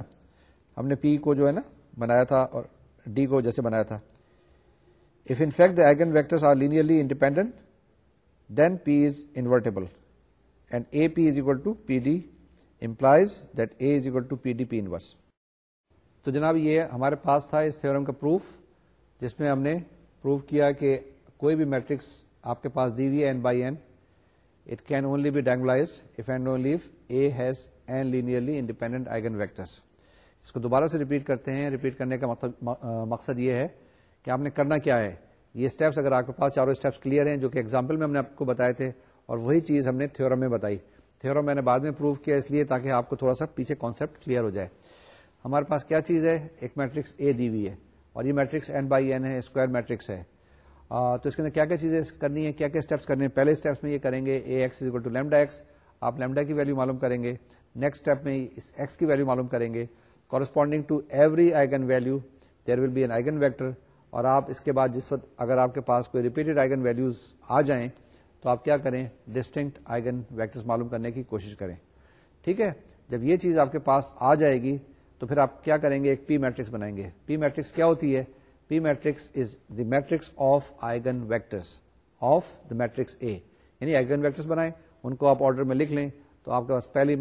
ہم نے پی کو جو ہے نا بنایا تھا اور ڈی کو جیسے بنایا تھا if in fact the are linearly independent then P is invertible and A P is equal to P D implies that A is equal to P D P inverse تو جناب یہ ہمارے پاس تھا اس تھورم کا پروف جس میں ہم نے پروف کیا کہ کوئی بھی میٹرکس آپ کے پاس دی ہوئی ہے این بائی این دوبارہ سے ریپیٹ کرتے ہیں ریپیٹ کرنے کا مطلب- مقصد یہ ہے کہ آپ نے کرنا کیا ہے یہ ہم نے آپ کو بتائے تھے اور وہی چیز ہم نے تھیورم میں بتائی تھیورم میں نے بعد میں پروو کیا اس لیے تاکہ آپ کو تھوڑا سا پیچھے کانسیپٹ کلیئر ہو جائے ہمارے پاس کیا چیز ہے ایک میٹرکس اے دی ہے اور یہ میٹرکس بائی این ہے اسکوائر میٹرکس تو اس کے اندر کیا کیا چیزیں کرنی ہیں کیا کیا اسٹیپس کرنے ہیں پہلے اسٹیپس میں یہ کریں گے A X is equal to lambda X آپ لیمڈا کی ویلو معلوم کریں گے نیکسٹ اسٹیپ میں اس ایکس کی ویلو معلوم کریں گے corresponding to every eigen value there will be an eigen vector اور آپ اس کے بعد جس وقت اگر آپ کے پاس کوئی ریپیٹڈ آئگن ویلوز آ جائیں تو آپ کیا کریں ڈسٹنکٹ آئگن ویکٹرس معلوم کرنے کی کوشش کریں ٹھیک ہے جب یہ چیز آپ کے پاس آ جائے گی تو پھر آپ کیا کریں گے ایک پی میٹرکس بنائیں گے پی میٹرکس کیا ہوتی ہے P matrix is the matrix of eigen vectors of the matrix A یعنی آئگن ویکٹرس بنائیں ان کو آپ آرڈر میں لکھ لیں تو آپ کے پاس پہلی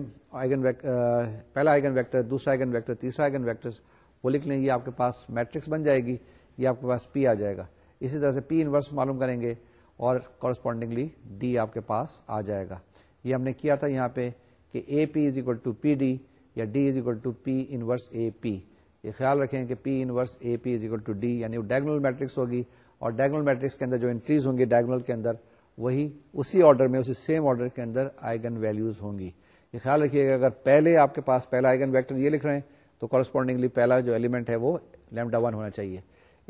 پہلا آئگن ویکٹر دوسرا آئگن ویکٹر تیسرا آئگن ویکٹرس وہ لکھ لیں یہ آپ کے پاس میٹرکس بن جائے گی یہ آپ کے پاس پی آ جائے گا اسی طرح سے پی انورس معلوم کریں گے اور کورسپونڈنگلی ڈی آپ کے پاس آ جائے گا یہ ہم نے کیا تھا یہاں پہ کہ A P is equal to P D یا D is equal to P inverse A P یہ خیال رکھیں کہ P inverse A P is equal to D یعنی وہ ڈائگنل میٹرکس ہوگی اور ڈائگنل میٹرکس کے اندر جو انٹریز ہوں گے ڈائگنل کے اندر وہی اسی آرڈر میں اسی سیم آرڈر کے اندر آئگن ویلوز ہوں گی یہ خیال رکھیے اگر پہلے آپ کے پاس پہلا آئگن ویکٹر یہ لکھ رہے ہیں تو کورسپونڈنگلی پہلا جو ایلیمنٹ ہے وہ لیمڈا ون ہونا چاہیے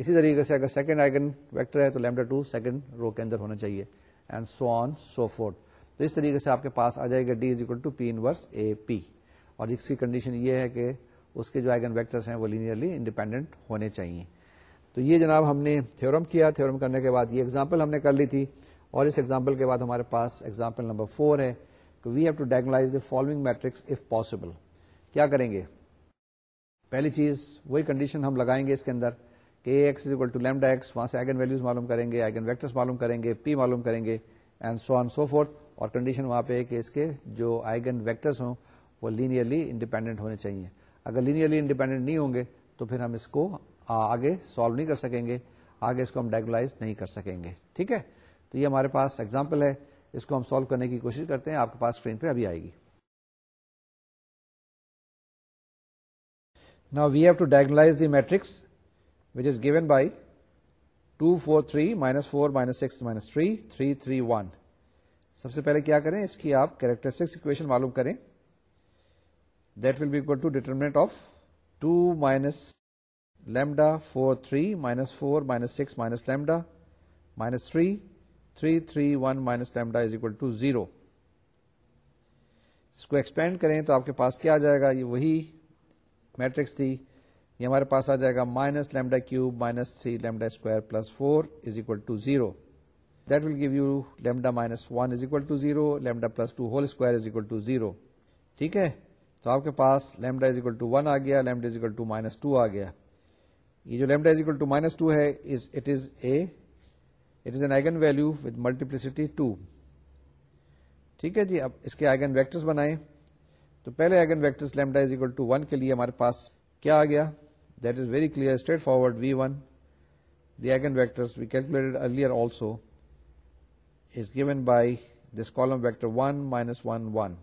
اسی طریقے سے اگر سیکنڈ آئگن ویکٹر ہے تو لیمڈا ٹو سیکنڈ رو کے اندر ہونا چاہیے and so on so forth تو اس طریقے سے آپ کے پاس آ جائے گا D is equal to P inverse A P اور اس کی کنڈیشن یہ ہے کہ اس کے جو آئگن ویکٹرس ہیں وہ لینئرلی انڈیپینڈنٹ ہونے چاہیے تو یہ جناب ہم نے تھیورم کیا تھورم کرنے کے بعد یہ ایگزامپل ہم نے کر لی تھی اور اس ایگزامپل کے بعد ہمارے پاس ایگزامپل نمبر فور ہے we have to diagonalize the following matrix if possible کیا کریں گے پہلی چیز وہی کنڈیشن ہم لگائیں گے اس کے اندر کہ A x equal to lambda x وہاں سے آئگن ویلوز معلوم کریں گے آئگن ویکٹرس معلوم کریں گے پی معلوم کریں گے and so on so for condition وہاں پہ کہ اس کے جو آئگن ویکٹرس ہوں وہ لینئرلی انڈیپینڈنٹ ہونے چاہیے اگر لینئرلی انڈیپینڈنٹ نہیں ہوں گے تو پھر ہم اس کو آگے سالو نہیں کر سکیں گے آگے اس کو ہم نہیں کر سکیں گے ٹھیک ہے تو یہ ہمارے پاس ایگزامپل ہے اس کو ہم سالو کرنے کی کوشش کرتے ہیں آپ کے پاس اسکرین پہ ابھی آئے گی نا we have to the matrix which is given by two four three minus four minus six minus three three three one سب سے پہلے کیا کریں اس کی آپ کیریکٹرسٹکس اکویشن معلوم کریں that will be equal to determinant of two minus lambda four three minus four minus six minus lambda minus three three three one minus lambda is equal to zero اس کو expand کریں تو آپ کے پاس کیا آ جائے گا یہ وہی میٹرکس تھی یہ ہمارے پاس آ جائے گا minus lambda cube minus three lambda square plus four is equal to zero that will give you lambda minus one is equal to zero lambda plus two whole square is equal to zero ٹھیک ہے تو آپ کے پاس lambda is equal to one آ گیا lambda is equal to minus two آ گیا یہ جو lambda is equal to minus two ہے is it is a it is an eigen value with multiplicity two ٹھیک ہے جی اب اس کے آئگن ویکٹرس بنائیں تو پہلے eigen vectors lambda is equal to one کے لیے ہمارے پاس کیا آ گیا that is very clear straightforward v one the eigen vectors we calculated earlier also is given by this column vector one minus one one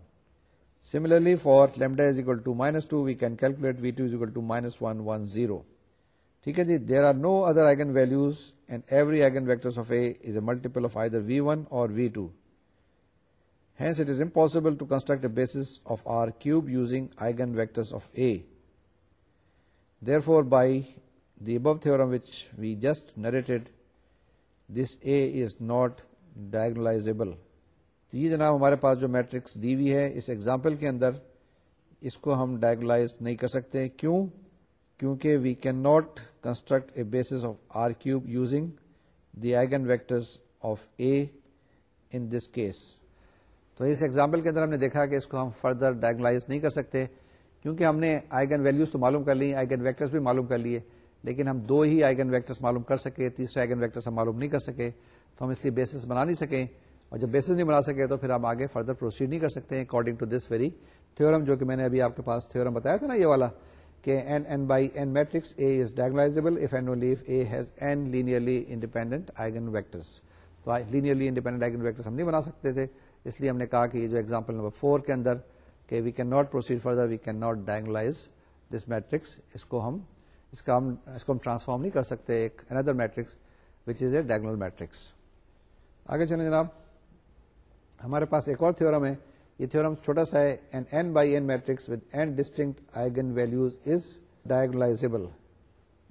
Similarly, for lambda is equal to minus 2, we can calculate V2 is equal to minus 1, 1, 0. There are no other eigenvalues and every eigenvectors of A is a multiple of either V1 or V2. Hence, it is impossible to construct a basis of R cube using eigenvectors of A. Therefore, by the above theorem which we just narrated, this A is not diagonalizable. تو یہ جناب ہمارے پاس جو matrix دی ہوئی ہے اس example کے اندر اس کو ہم ڈائگلائز نہیں کر سکتے کیوں کیونکہ we can not construct a basis of R cube using the eigen vectors of A in this case تو اس ایگزامپل کے اندر ہم نے دیکھا کہ اس کو ہم فردر ڈائگلائز نہیں کر سکتے کیونکہ ہم نے آئگن ویلوز تو معلوم کر لی آئگن ویکٹرز بھی معلوم کر لیے لیکن ہم دو ہی آئگن ویکٹرس معلوم کر سکے تیسرے آئگن ویکٹر ہم معلوم نہیں کر سکے تو ہم اس لیے بیسس بنا نہیں سکیں اور جب بیسس نہیں بنا سکے تو پھر آپ آگے فردر پروسیڈ نہیں کر سکتے according to this very theorem جو کہ میں نے ابھی آپ کے پاس تھورم بتایا تھا نا یہ والا کہ an N by N matrix A is diagonalisable if and only if A has N linearly independent eigenvectors تو لینئرلی انڈیپینڈنٹ آئگن ویکٹرس ہم نہیں بنا سکتے تھے اس لیے ہم نے کہا کہ یہ جو ایگزامپل نمبر فور کے اندر کہ we can not proceed further we can not diagonalize this matrix اس کو ہم اس کا ہم اس کو ہم ٹرانسفارم نہیں کر سکتے ایک اندر matrix which is a diagonal matrix آگے چلیں جناب ہمارے پاس ایک اور تھھیورم ہے یہ تھورم چھوٹا سا ہے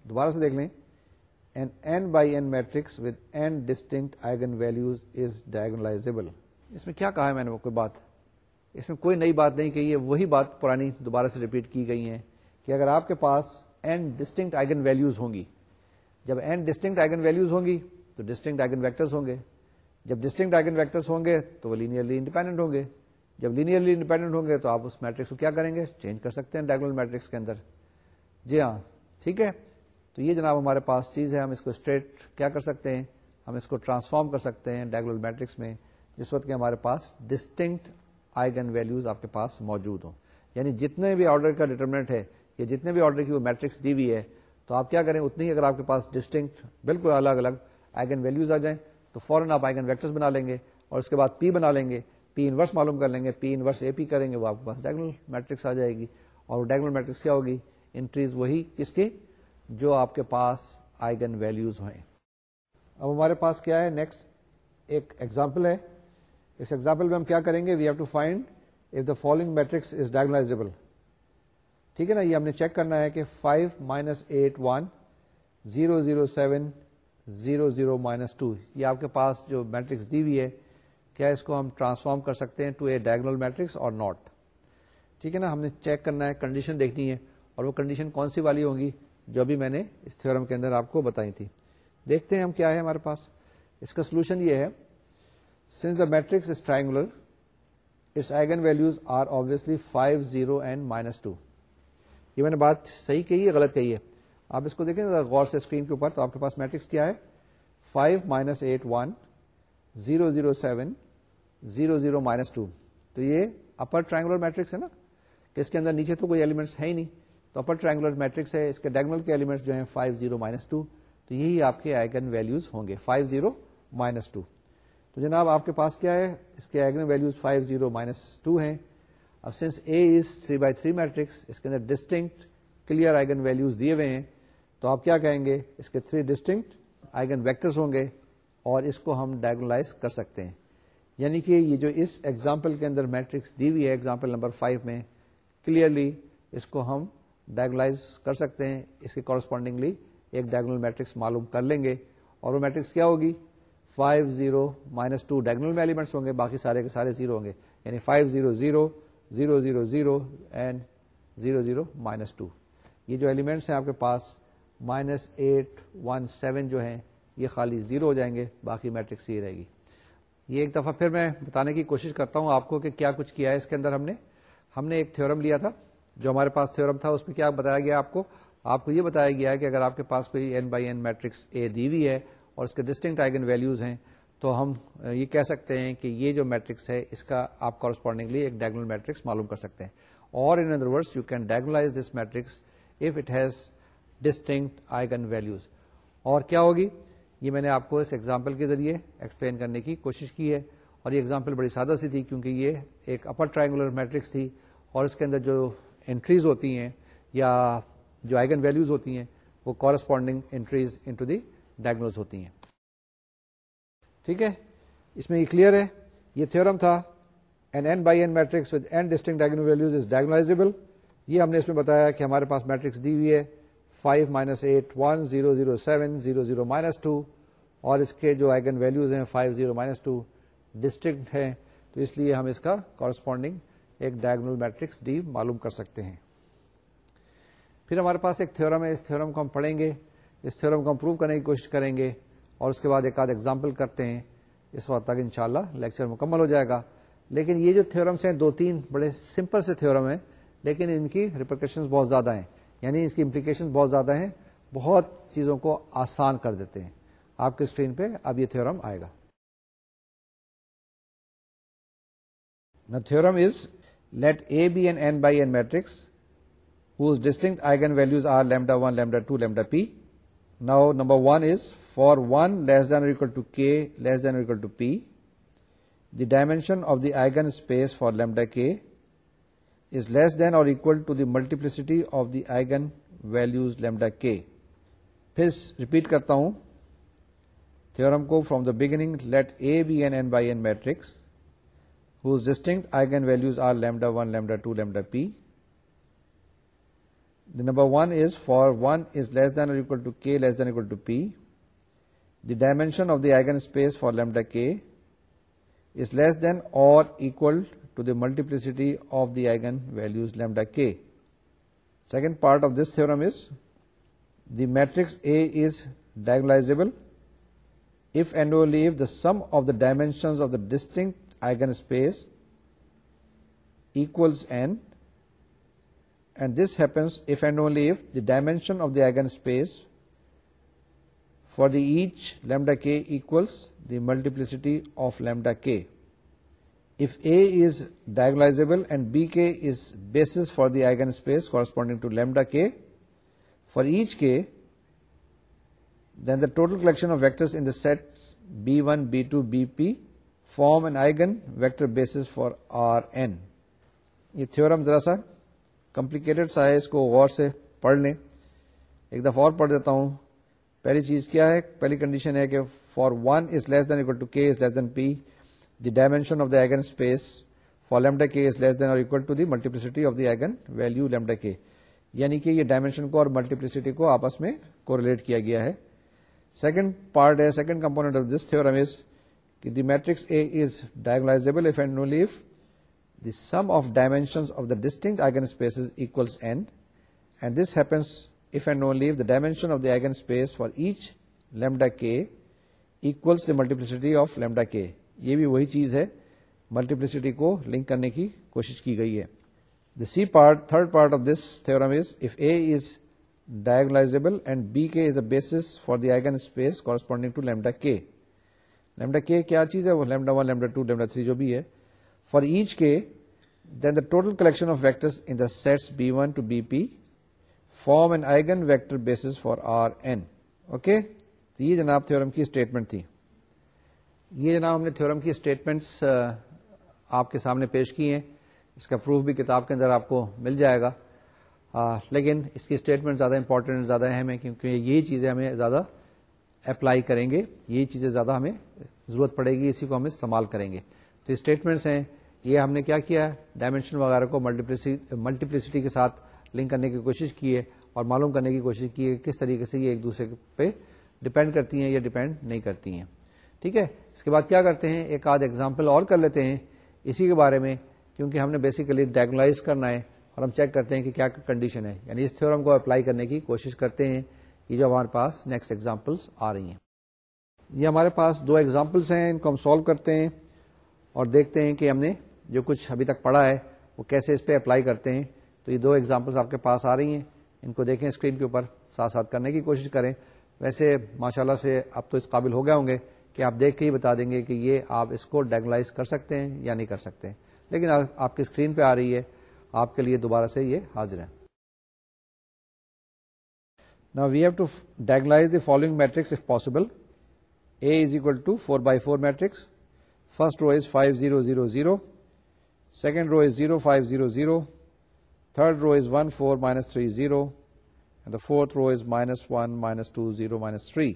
دوبارہ سے دیکھ لیں n n n n by matrix with distinct eigen values is diagonalizable اس میں کیا کہا ہے میں نے کوئی بات اس میں کوئی نئی بات نہیں کہی ہے وہی بات پرانی دوبارہ سے ریپیٹ کی گئی ہے کہ اگر آپ کے پاس این ڈسٹنکٹ آئگن ویلوز ہوں گی جب این ڈسٹنکٹ آئگن ویلوز ہوں گی تو ڈسٹنکٹ آئگن ویکٹرز ہوں گے جب ڈسٹنگ ویکٹرس ہوں گے تو وہ لینئرلی انڈیپینڈنٹ ہوں گے جب لینئرلی انڈیپینڈنٹ ہوں گے تو آپ اس میٹرکس کو کیا کریں گے چینج کر سکتے ہیں ڈائگنل میٹرکس کے اندر جی ہاں ٹھیک ہے تو یہ جناب ہمارے پاس چیز ہے ہم اس کو اسٹریٹ کیا کر سکتے ہیں ہم اس کو ٹرانسفارم کر سکتے ہیں ڈائگنل میٹرکس میں جس وقت کے ہمارے پاس ڈسٹنکٹ آئگن ویلوز آپ کے پاس موجود ہوں یعنی جتنے بھی آرڈر کا ڈٹرمنٹ ہے یا جتنے بھی آرڈر کی وہ میٹرکس دی ہوئی ہے تو آپ کیا کریں اتنی ہی اگر آپ کے پاس ڈسٹنکٹ بالکل الگ الگ آئگن ویلوز آ جائیں تو فوراً آپ آئگن ویکٹرز بنا لیں گے اور اس کے بعد پی بنا لیں گے پی انورس معلوم کر لیں گے پی انورس اے پی کریں گے وہ آپ کے پاس ڈائگنل میٹرکس آ جائے گی اور ڈائگنل میٹرکس کیا ہوگی انٹریز وہی کس کے جو آپ کے پاس آئگن ویلوز ہیں اب ہمارے پاس کیا ہے نیکسٹ ایک ایگزامپل ہے اس ایگزامپل میں ہم کیا کریں گے we have to find if the following matrix is diagonalizable ٹھیک ہے نا یہ ہم نے چیک کرنا ہے کہ 5 minus eight one zero zero seven zero zero minus two یہ آپ کے پاس جو میٹرکس دی ہوئی ہے کیا اس کو ہم ٹرانسفارم کر سکتے ہیں ٹو اے ڈائگنل میٹرکس اور ناٹ ٹھیک ہے نا ہم نے چیک کرنا ہے کنڈیشن دیکھنی ہے اور وہ کنڈیشن کون سی والی ہوگی جو بھی میں نے اس تھیورم کے اندر آپ کو بتائی تھی دیکھتے ہیں ہم کیا ہے ہمارے پاس اس کا سولوشن یہ ہے since the matrix is triangular its eigen values are obviously five zero and minus two یہ میں نے بات صحیح کہی ہے غلط کہی ہے آپ اس کو دیکھیں غور سے اسکرین کے اوپر تو آپ کے پاس میٹرکس کیا ہے five minus eight one zero zero seven zero zero minus two تو یہ اپر ٹرائنگولر میٹرکس ہے نا کہ اس کے اندر نیچے تو کوئی ایلیمنٹس ہے ہی نہیں تو اپر ٹرائنگولر میٹرکس ہے اس کے ڈائگنل کے ایلیمنٹس جو ہیں فائیو زیرو مائنس ٹو تو یہی آپ کے آئگن ویلوز ہوں گے فائیو زیرو مائنس ٹو تو جناب آپ کے پاس کیا ہے اس کے eigen values five zero minus two ہیں اب since A is three by three matrix اس کے اندر ڈسٹنکٹ کلیئر آئگن ویلوز دیے ہوئے ہیں تو آپ کیا کہیں گے اس کے تھری ڈسٹنکٹ آئگن ویکٹرز ہوں گے اور اس کو ہم ڈائگنلائز کر سکتے ہیں یعنی کہ یہ جو اس ایگزامپل کے اندر میٹرکس دی ہوئی ہے ایگزامپل نمبر فائیو میں کلیئرلی اس کو ہم ڈائگنلائز کر سکتے ہیں اس کے کورسپونڈنگلی ایک ڈائگنل میٹرکس معلوم کر لیں گے اور وہ میٹرکس کیا ہوگی five zero minus two diagonal میں ایلیمنٹس ہوں گے باقی سارے کے سارے زیرو ہوں گے یعنی five zero zero zero zero zero and zero zero minus two یہ جو ایلیمنٹس ہیں آپ کے پاس مائنس ایٹ ون سیون جو ہیں یہ خالی زیرو ہو جائیں گے باقی میٹرکس یہ رہے گی یہ ایک دفعہ پھر میں بتانے کی کوشش کرتا ہوں آپ کو کہ کیا کچھ کیا ہے اس کے اندر ہم نے ہم نے ایک تھورم لیا تھا جو ہمارے پاس تھورم تھا اس میں کیا بتایا گیا آپ کو آپ کو یہ بتایا گیا ہے کہ اگر آپ کے پاس کوئی n by n matrix A دی ہے اور اس کے ڈسٹنگ آئگن ویلوز ہیں تو ہم یہ کہہ سکتے ہیں کہ یہ جو میٹرکس ہے اس کا آپ کورسپونڈنگلی ایک ڈائگنل میٹرکس معلوم کر سکتے ہیں اور in other words you can diagonalize this matrix if it has distinct eigen values اور کیا ہوگی یہ میں نے آپ کو اس ایگزامپل کے ذریعے ایکسپلین کرنے کی کوشش کی ہے اور یہ ایگزامپل بڑی سادہ سی تھی کیونکہ یہ ایک اپر ٹرائنگولر میٹرکس تھی اور اس کے اندر جو انٹریز ہوتی ہیں یا جو آئگن ویلوز ہوتی ہیں وہ corresponding entries in to the diagonals ہوتی ہیں ٹھیک ہے اس میں یہ کلیئر ہے یہ تھورم تھا n n by n matrix with n distinct ڈائگنو values is diagonalizable یہ ہم نے اس میں بتایا کہ ہمارے پاس میٹرکس دی ہوئی ہے five minus eight one zero zero seven zero zero minus two اور اس کے جو ایگن ویلوز ہیں five zero minus two distinct ہے تو اس لیے ہم اس کا کورسپونڈنگ ایک ڈائگنل میٹرکس ڈی معلوم کر سکتے ہیں پھر ہمارے پاس ایک تھورم ہے اس تھیورم کو ہم پڑھیں گے اس تھیورم کو ہم پروو کرنے کی کوشش کریں گے اور اس کے بعد ایک آدھ ایگزامپل کرتے ہیں اس وقت تک ان لیکچر مکمل ہو جائے گا لیکن یہ جو تھورمس ہیں دو تین بڑے سمپل سے تھورم ہیں لیکن ان کی ریپرکشنز بہت زیادہ ہیں یعنی اس کی امپلیکیشن بہت زیادہ ہیں بہت چیزوں کو آسان کر دیتے ہیں آپ کے اسکرین پہ اب یہ تھورم آئے گا نا theorem is let A be an n n by matrix whose distinct eigen values are lambda one lambda two lambda P نا number one is for one less than to k less than equal to P the dimension of the eigen space for lambda k less than or equal to the multiplicity of the eigen values lambda پھر repeat کرتا ہوں theorem کو from the beginning let A be an matrix whose distinct eigen values are lambda one lambda two lambda P number one is for one is less than equal less than equal to P the dimension of the eigen space for lambda k is less دین اور to the multiplicity of the eigenvalues lambda k. Second part of this theorem is the matrix A is diagonalizable if and only if the sum of the dimensions of the distinct eigenspace equals n, and this happens if and only if the dimension of the eigenspace for the each lambda k equals the multiplicity of lambda k. ائزل and B k basis corresponding to lambda k for each k then the total collection of vector B one B two B P form an eigen vector basis for R n یہ theorem ذرا سا complicated سا ہے اس کو غور سے پڑھ لیں ایک دفعہ اور پڑھ دیتا ہوں پہلی چیز کیا ہے پہلی کنڈیشن ہے کہ for one is less than equal to k is less than p the dimension of the eigen space for lambdas than or equal multiplicity of the value lambda یعنی کہ یہ ڈائمینشن کو اور ملٹیپلسٹی کو آپس میں کوریلیٹ کیا گیا ہے سیکنڈ پارٹ ہے second component of this is کہ the matrix A is diagonalisable if and only if the sum of dimension of the distinct eigenspace equal N and this happens if and only if the dimension of the eigenspace for each lambda K equals the multiplicity of lambda K یہ بھی وہی چیز ہے multiplicity کو link کرنے کی کوشش کی گئی ہے the C part third part of this theorem is if A is diagonalizable and B k is a basis for the eigen space corresponding to lambda k lambda k کیا چیز ہے وہ lambda one lambda two lambda three جو بھی ہے for each k then the total collection of vector B one two B p form n eigen vector basis for R n okay یہ جناب theorem کی اسٹیٹمنٹ تھی یہ جناب ہم نے تھیورم کی اسٹیٹمنٹس آپ کے سامنے پیش کی ہیں اس کا پروف بھی کتاب کے اندر آپ کو مل جائے گا لیکن اس کی اسٹیٹمنٹ زیادہ امپورٹنٹ زیادہ اہم ہیں کیونکہ یہی چیزیں ہمیں زیادہ اپلائی کریں گے یہی چیزیں زیادہ ہمیں ضرورت پڑے گی اسی کو ہم استعمال کریں گے تو اسٹیٹمنٹس ہیں یہ ہم نے کیا کیا ڈائمینشن وغیرہ کو ملٹیپلسٹی کے ساتھ لنک کرنے کی کوشش کی ہے اور معلوم کرنے کی کوشش کی ہے کس طریقے سے یہ ایک دوسرے پہ ڈپینڈ کرتی ہیں یا ڈپینڈ نہیں کرتی ہیں ٹھیک ہے اس کے بعد کیا کرتے ہیں ایک آدھ ایگزامپل اور کر لیتے ہیں اسی کے بارے میں کیونکہ ہم نے بیسیکلی ڈائگنائز کرنا ہے اور ہم چیک کرتے ہیں کہ کیا کنڈیشن ہے یعنی اس تھیورم کو اپلائی کرنے کی کوشش کرتے ہیں یہ جو ہمارے پاس نیکسٹ ایگزامپلس آ رہی ہیں یہ ہمارے پاس دو ایگزامپلس ہیں ان کو ہم سالو کرتے ہیں اور دیکھتے ہیں کہ ہم نے جو کچھ ابھی تک پڑھا ہے وہ کیسے اس پہ اپلائی کرتے ہیں تو یہ دو ایگزامپلس آپ کے پاس آ رہی ہیں ان کو دیکھیں اسکرین کے اوپر ساتھ ساتھ کرنے کی کوشش کریں ویسے ماشاء اللہ سے اب تو اس قابل ہو گئے ہوں گے کہ آپ دیکھ کے ہی بتا دیں گے کہ یہ آپ اس کو ڈائگنائز کر سکتے ہیں یا نہیں کر سکتے ہیں لیکن آپ کی اسکرین پہ آ رہی ہے آپ کے لیے دوبارہ سے یہ حاضر ہیں نا we have to diagonalize the following matrix if possible A is equal to four by four matrix first row is five zero zero zero second row is zero five zero zero third row is one four minus three zero and fourth row is minus one minus two zero minus three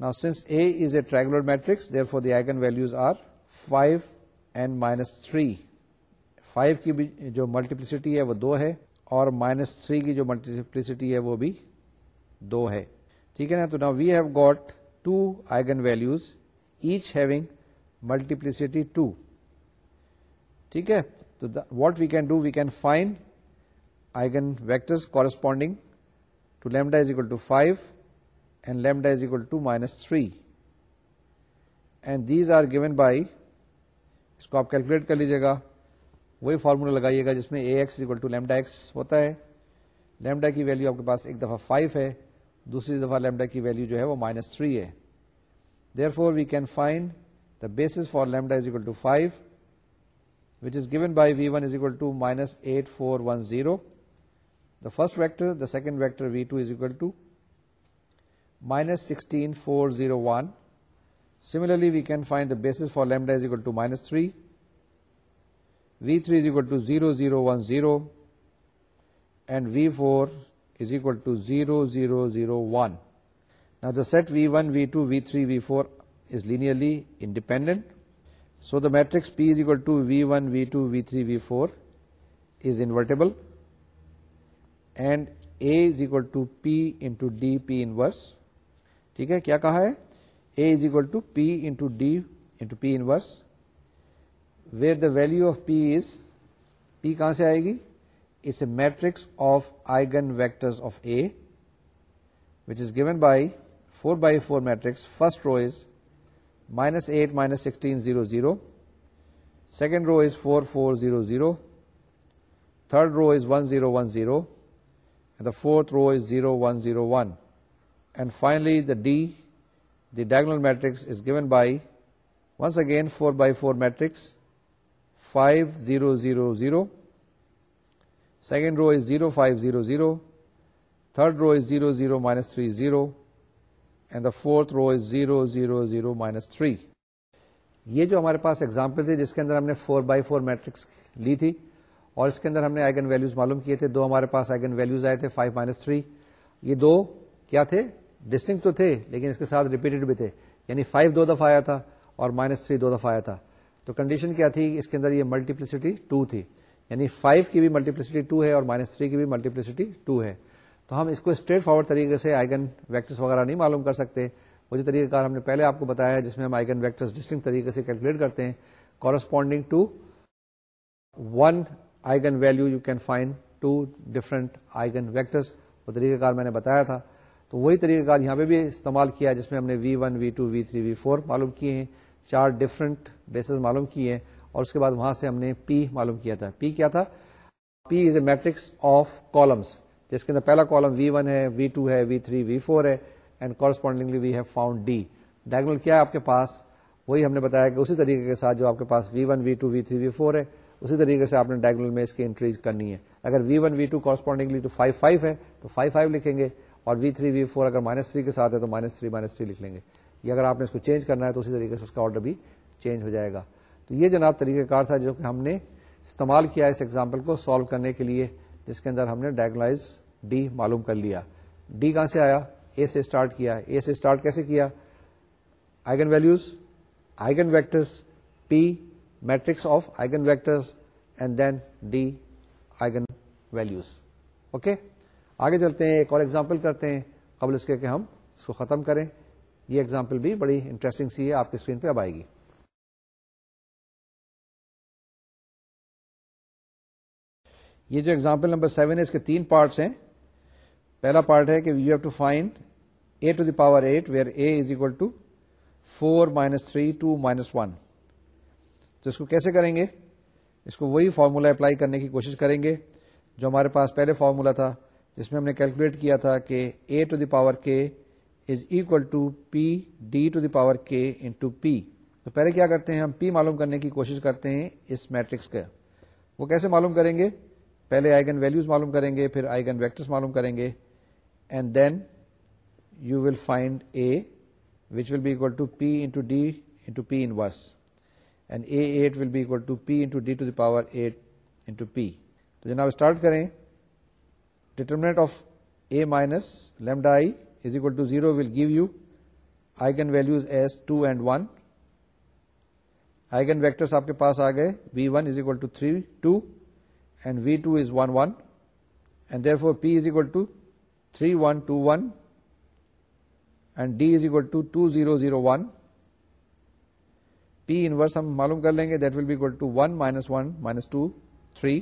now since A is a triangular matrix therefore the eigen values are five and minus three five کی بھی جو multiplicity ہے وہ دو ہے اور minus three کی جو ملٹیپلسٹی ہے وہ بھی دو ہے ٹھیک ہے نا تو نا we have got two eigen values each having multiplicity two ٹھیک ہے تو what we can do we can find eigen vectors corresponding to lambda to five and lambda is equal to minus three and these are given by اس کو آپ calculate کر لیجیے گا وہی formula لگائیے گا جس میں A X equal to lambda X ہوتا ہے لیمڈا کی ویلو آپ کے پاس ایک دفعہ فائیو ہے دوسری دفعہ لیمڈا کی ویلو جو ہے وہ مائنس تھری ہے therefore we can find the basis for lambda is equal to five which is given by v one is equal to minus eight four one zero the first vector the second vector v two is equal to minus 16,401. Similarly, we can find the basis for lambda is equal to minus 3. V3 is equal to 0010 and V4 is equal to 0001. Now the set V1, V2, V3, V4 is linearly independent. So the matrix P is equal to V1, V2, V3, V4 is invertible, and A is equal to P into D P inverse. ٹھیک ہے کیا کہا ہے A is equal to P into D into P inverse where the value of P is P کہاں سے آئے گی it's a matrix of eigen vector of A which is given by four by four matrix first row is minus eight minus sixteen zero zero second row is four four zero zero third row is one zero one zero the fourth row is zero one zero one and finally the D the diagonal matrix is given by once again four by four matrix five zero zero zero second row is zero five zero zero third row is zero zero minus three zero and the fourth row is zero zero zero minus three یہ جو ہمارے پاس example تھے جس کے اندر ہم نے four by four matrix لی تھی اور اس کے اندر ہم نے آئگن ویلوز معلوم کیے تھے دو ہمارے پاس آئگن ویلوز آئے تھے فائیو مائنس تھری یہ دو کیا تھے ڈسٹنگ تو تھے لیکن اس کے ساتھ ریپیٹڈ بھی تھے یعنی فائیو دو دفعہ آیا تھا اور مائنس تھری دو دفعہ آیا تھا تو کنڈیشن کیا تھی اس کے اندر یہ ملٹیپلسٹی ٹو تھی یعنی فائیو کی بھی ملٹیپلسٹی ٹو ہے اور مائنس تھری کی بھی ملٹیپلسٹی ٹو ہے تو ہم اس کو اسٹریٹ فارورڈ طریقے سے آئگن ویکٹرس وغیرہ نہیں معلوم کر سکتے وہ جو طریقہ کار ہم نے پہلے آپ کو بتایا ہے جس میں ہم آئگن ویکٹرس ڈسٹنگ طریقے سے کیلکولیٹ کرتے ہیں corresponding to one eigen value you can find two different eigen vectors وہ طریقہ کار میں نے بتایا تھا تو وہی طریقہ کار یہاں پہ بھی استعمال کیا جس میں ہم نے v one v two v three v four معلوم کیے ہیں چار ڈفرنٹ بیسز معلوم کیے ہیں اور اس کے بعد وہاں سے ہم نے پی معلوم کیا تھا پی کیا تھا P is a matrix of columns جس کے اندر پہلا کالم وی ون ہے وی ٹو ہے وی تھری وی فور ہے and correspondingly we have found D diagonal کیا ہے آپ کے پاس وہی ہم نے بتایا کہ اسی طریقے کے ساتھ جو آپ کے پاس v one v two v three v four ہے اسی طریقے سے آپ نے ڈائگنل میں اس کی انٹریز کرنی ہے اگر v one v two five five ہے تو فائیو فائیو لکھیں گے اور وی تھری وی فور اگر مائنس تھری کے ساتھ ہے تو مائنس تھری مائنس تھری لکھ لیں گے یا اگر آپ نے اس کو چینج کرنا ہے تو اسی طریقے سے اس کا آرڈر بھی چینج ہو جائے گا تو یہ جناب طریقہ کار تھا جو کہ ہم نے استعمال کیا اس ایگزامپل کو سالو کرنے کے لیے جس کے اندر ہم نے ڈائگنائز ڈی معلوم کر لیا ڈی کہاں سے آیا اے سے اسٹارٹ کیا اے سے اسٹارٹ کیسے کیا eigen values eigen vector P matrix of eigen vector and then D eigen values okay آگے چلتے ہیں ایک اور ایگزامپل کرتے ہیں قبل اس کے کہ ہم اس کو ختم کریں یہ ایگزامپل بھی بڑی انٹرسٹنگ سی ہے آپ کی اسکرین پہ اب آئے گی یہ جو ایگزامپل نمبر سیون ہے ہے اس کے تین پارٹس ہیں پہلا پارٹ کہ you have to to find A the power eight where A is equal to four minus three two minus one تو اس کو کیسے کریں گے اس کو وہی فارمولا اپلائی کرنے کی کوشش کریں گے جو ہمارے پاس پہلے فارمولا تھا جس میں ہم نے کیلکولیٹ کیا تھا کہ اے to the power k is equal to P D to the power k into P تو پہلے کیا کرتے ہیں ہم پی معلوم کرنے کی کوشش کرتے ہیں اس میٹرکس کا وہ کیسے معلوم کریں گے پہلے آئگن ویلوز معلوم کریں گے پھر آئگن ویکٹرس معلوم کریں گے and then you will find A which will be equal to P into D into P in and A eight will be equal to P D to the power eight P تو جناب start کریں P's equal to three one two one and D is equal to two zero zero one P inverse ہم معلوم کر لیں گے that will be equal to one minus one minus two three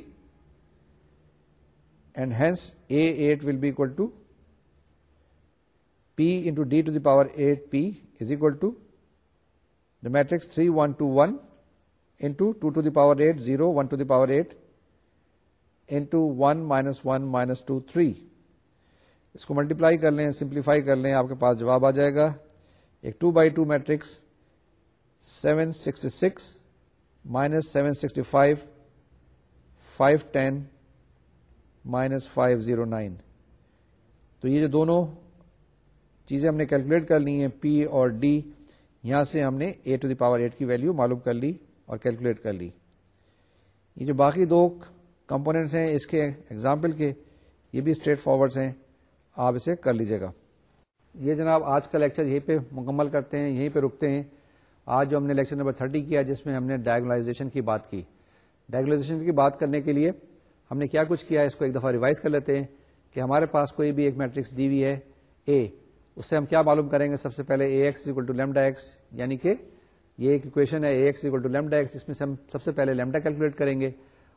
and hence A eight will be equal to P into D to the power eight P is equal to the matrix three one two one two two to the power eight zero one to the power eight into one minus one minus two three اس کو multiply کر لیں simplify کر لیں آپ کے پاس جواب آ جائے گا ایک two by two matrix seven sixty six minus seven sixty five five ten minus five zero nine تو یہ جو دونوں چیزیں ہم نے کیلکولیٹ کر لی ہیں پی اور ڈی یہاں سے ہم نے A to the power eight کی ویلو معلوم کر لی اور کیلکولیٹ کر لی یہ جو باقی دو کمپونیٹس ہیں اس کے ایگزامپل کے یہ بھی اسٹریٹ فارورڈ ہیں آپ اسے کر لیجیے گا یہ جناب آج کا لیکچر یہیں پہ مکمل کرتے ہیں یہیں پہ رکتے ہیں آج جو ہم نے لیکچر نمبر تھرٹی کیا جس میں ہم نے ڈائگنائزیشن کی بات کی ڈائگنائزیشن کی بات کرنے کے لیے ہم نے کیا کچھ کیا اس کو ایک دفعہ ریوائز کر لیتے ہیں کہ ہمارے پاس کوئی بھی ایک میٹرکس دی ہوئی ہے اے اس سے ہم کیا معلوم کریں گے سب سے پہلے A x equal to lambda x یعنی کہ یہ ایک اکویشن ہے A x x equal to lambda میں سے ہم سب سے پہلے لیمڈا کیلکولیٹ کریں گے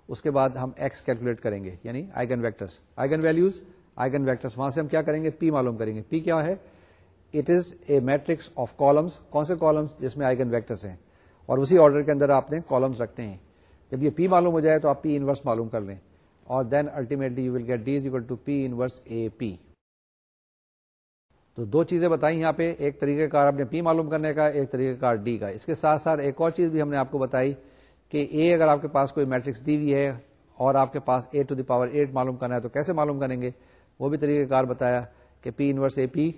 اس کے بعد ہم ایکس کیلکولیٹ کریں گے یعنی eigen vectors eigen values eigen vectors وہاں سے ہم کیا کریں گے پی معلوم کریں گے پی کیا ہے it is a matrix of columns کون سے کالمس جس میں آئگن ویکٹرس ہیں اور اسی آرڈر کے اندر آپ نے کالمس رکھتے ہیں جب یہ پی معلوم ہو جائے تو آپ پی انورس معلوم کر لیں اور then will get D is equal to P inverse A P تو دو چیزیں بتائی یہاں پہ ایک طریقہ کار آپ نے پی معلوم کرنے کا ایک طریقہ کار ڈی کا اس کے ساتھ ساتھ ایک اور چیز بھی ہم نے آپ کو بتائی کہ اے اگر آپ کے پاس کوئی میٹرکس دی ہوئی ہے اور آپ کے پاس A to the power eight معلوم کرنا ہے تو کیسے معلوم کریں گے وہ بھی طریقہ کار بتایا کہ پی انورس اے پی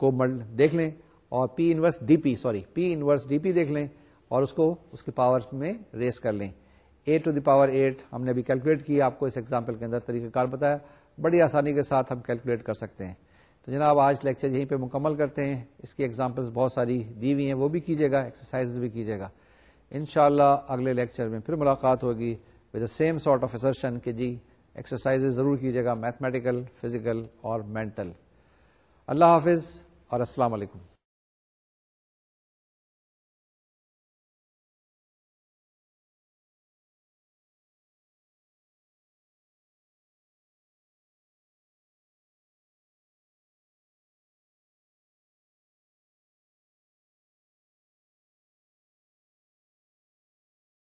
کو دیکھ لیں اور P inverse D P sorry P inverse D P دیکھ لیں اور اس کو اس کے پاور میں ریس کر لیں A to the power eight ہم نے بھی کیلکولیٹ کیا آپ کو اس ایگزامپل کے اندر طریقہ کار بتایا بڑی آسانی کے ساتھ ہم کیلکولیٹ کر سکتے ہیں تو جناب آج لیکچر یہیں پہ مکمل کرتے ہیں اس کی ایگزامپلس بہت ساری دی ہوئی ہیں وہ بھی کیجیے گا ایکسرسائز بھی کیجیے گا ان اگلے لیکچر میں پھر ملاقات ہوگی with the same sort of assertion کہ جی ایکسرسائز ضرور کیجیے گا میتھمیٹیکل فزیکل اور مینٹل اللہ حافظ اور السلام علیکم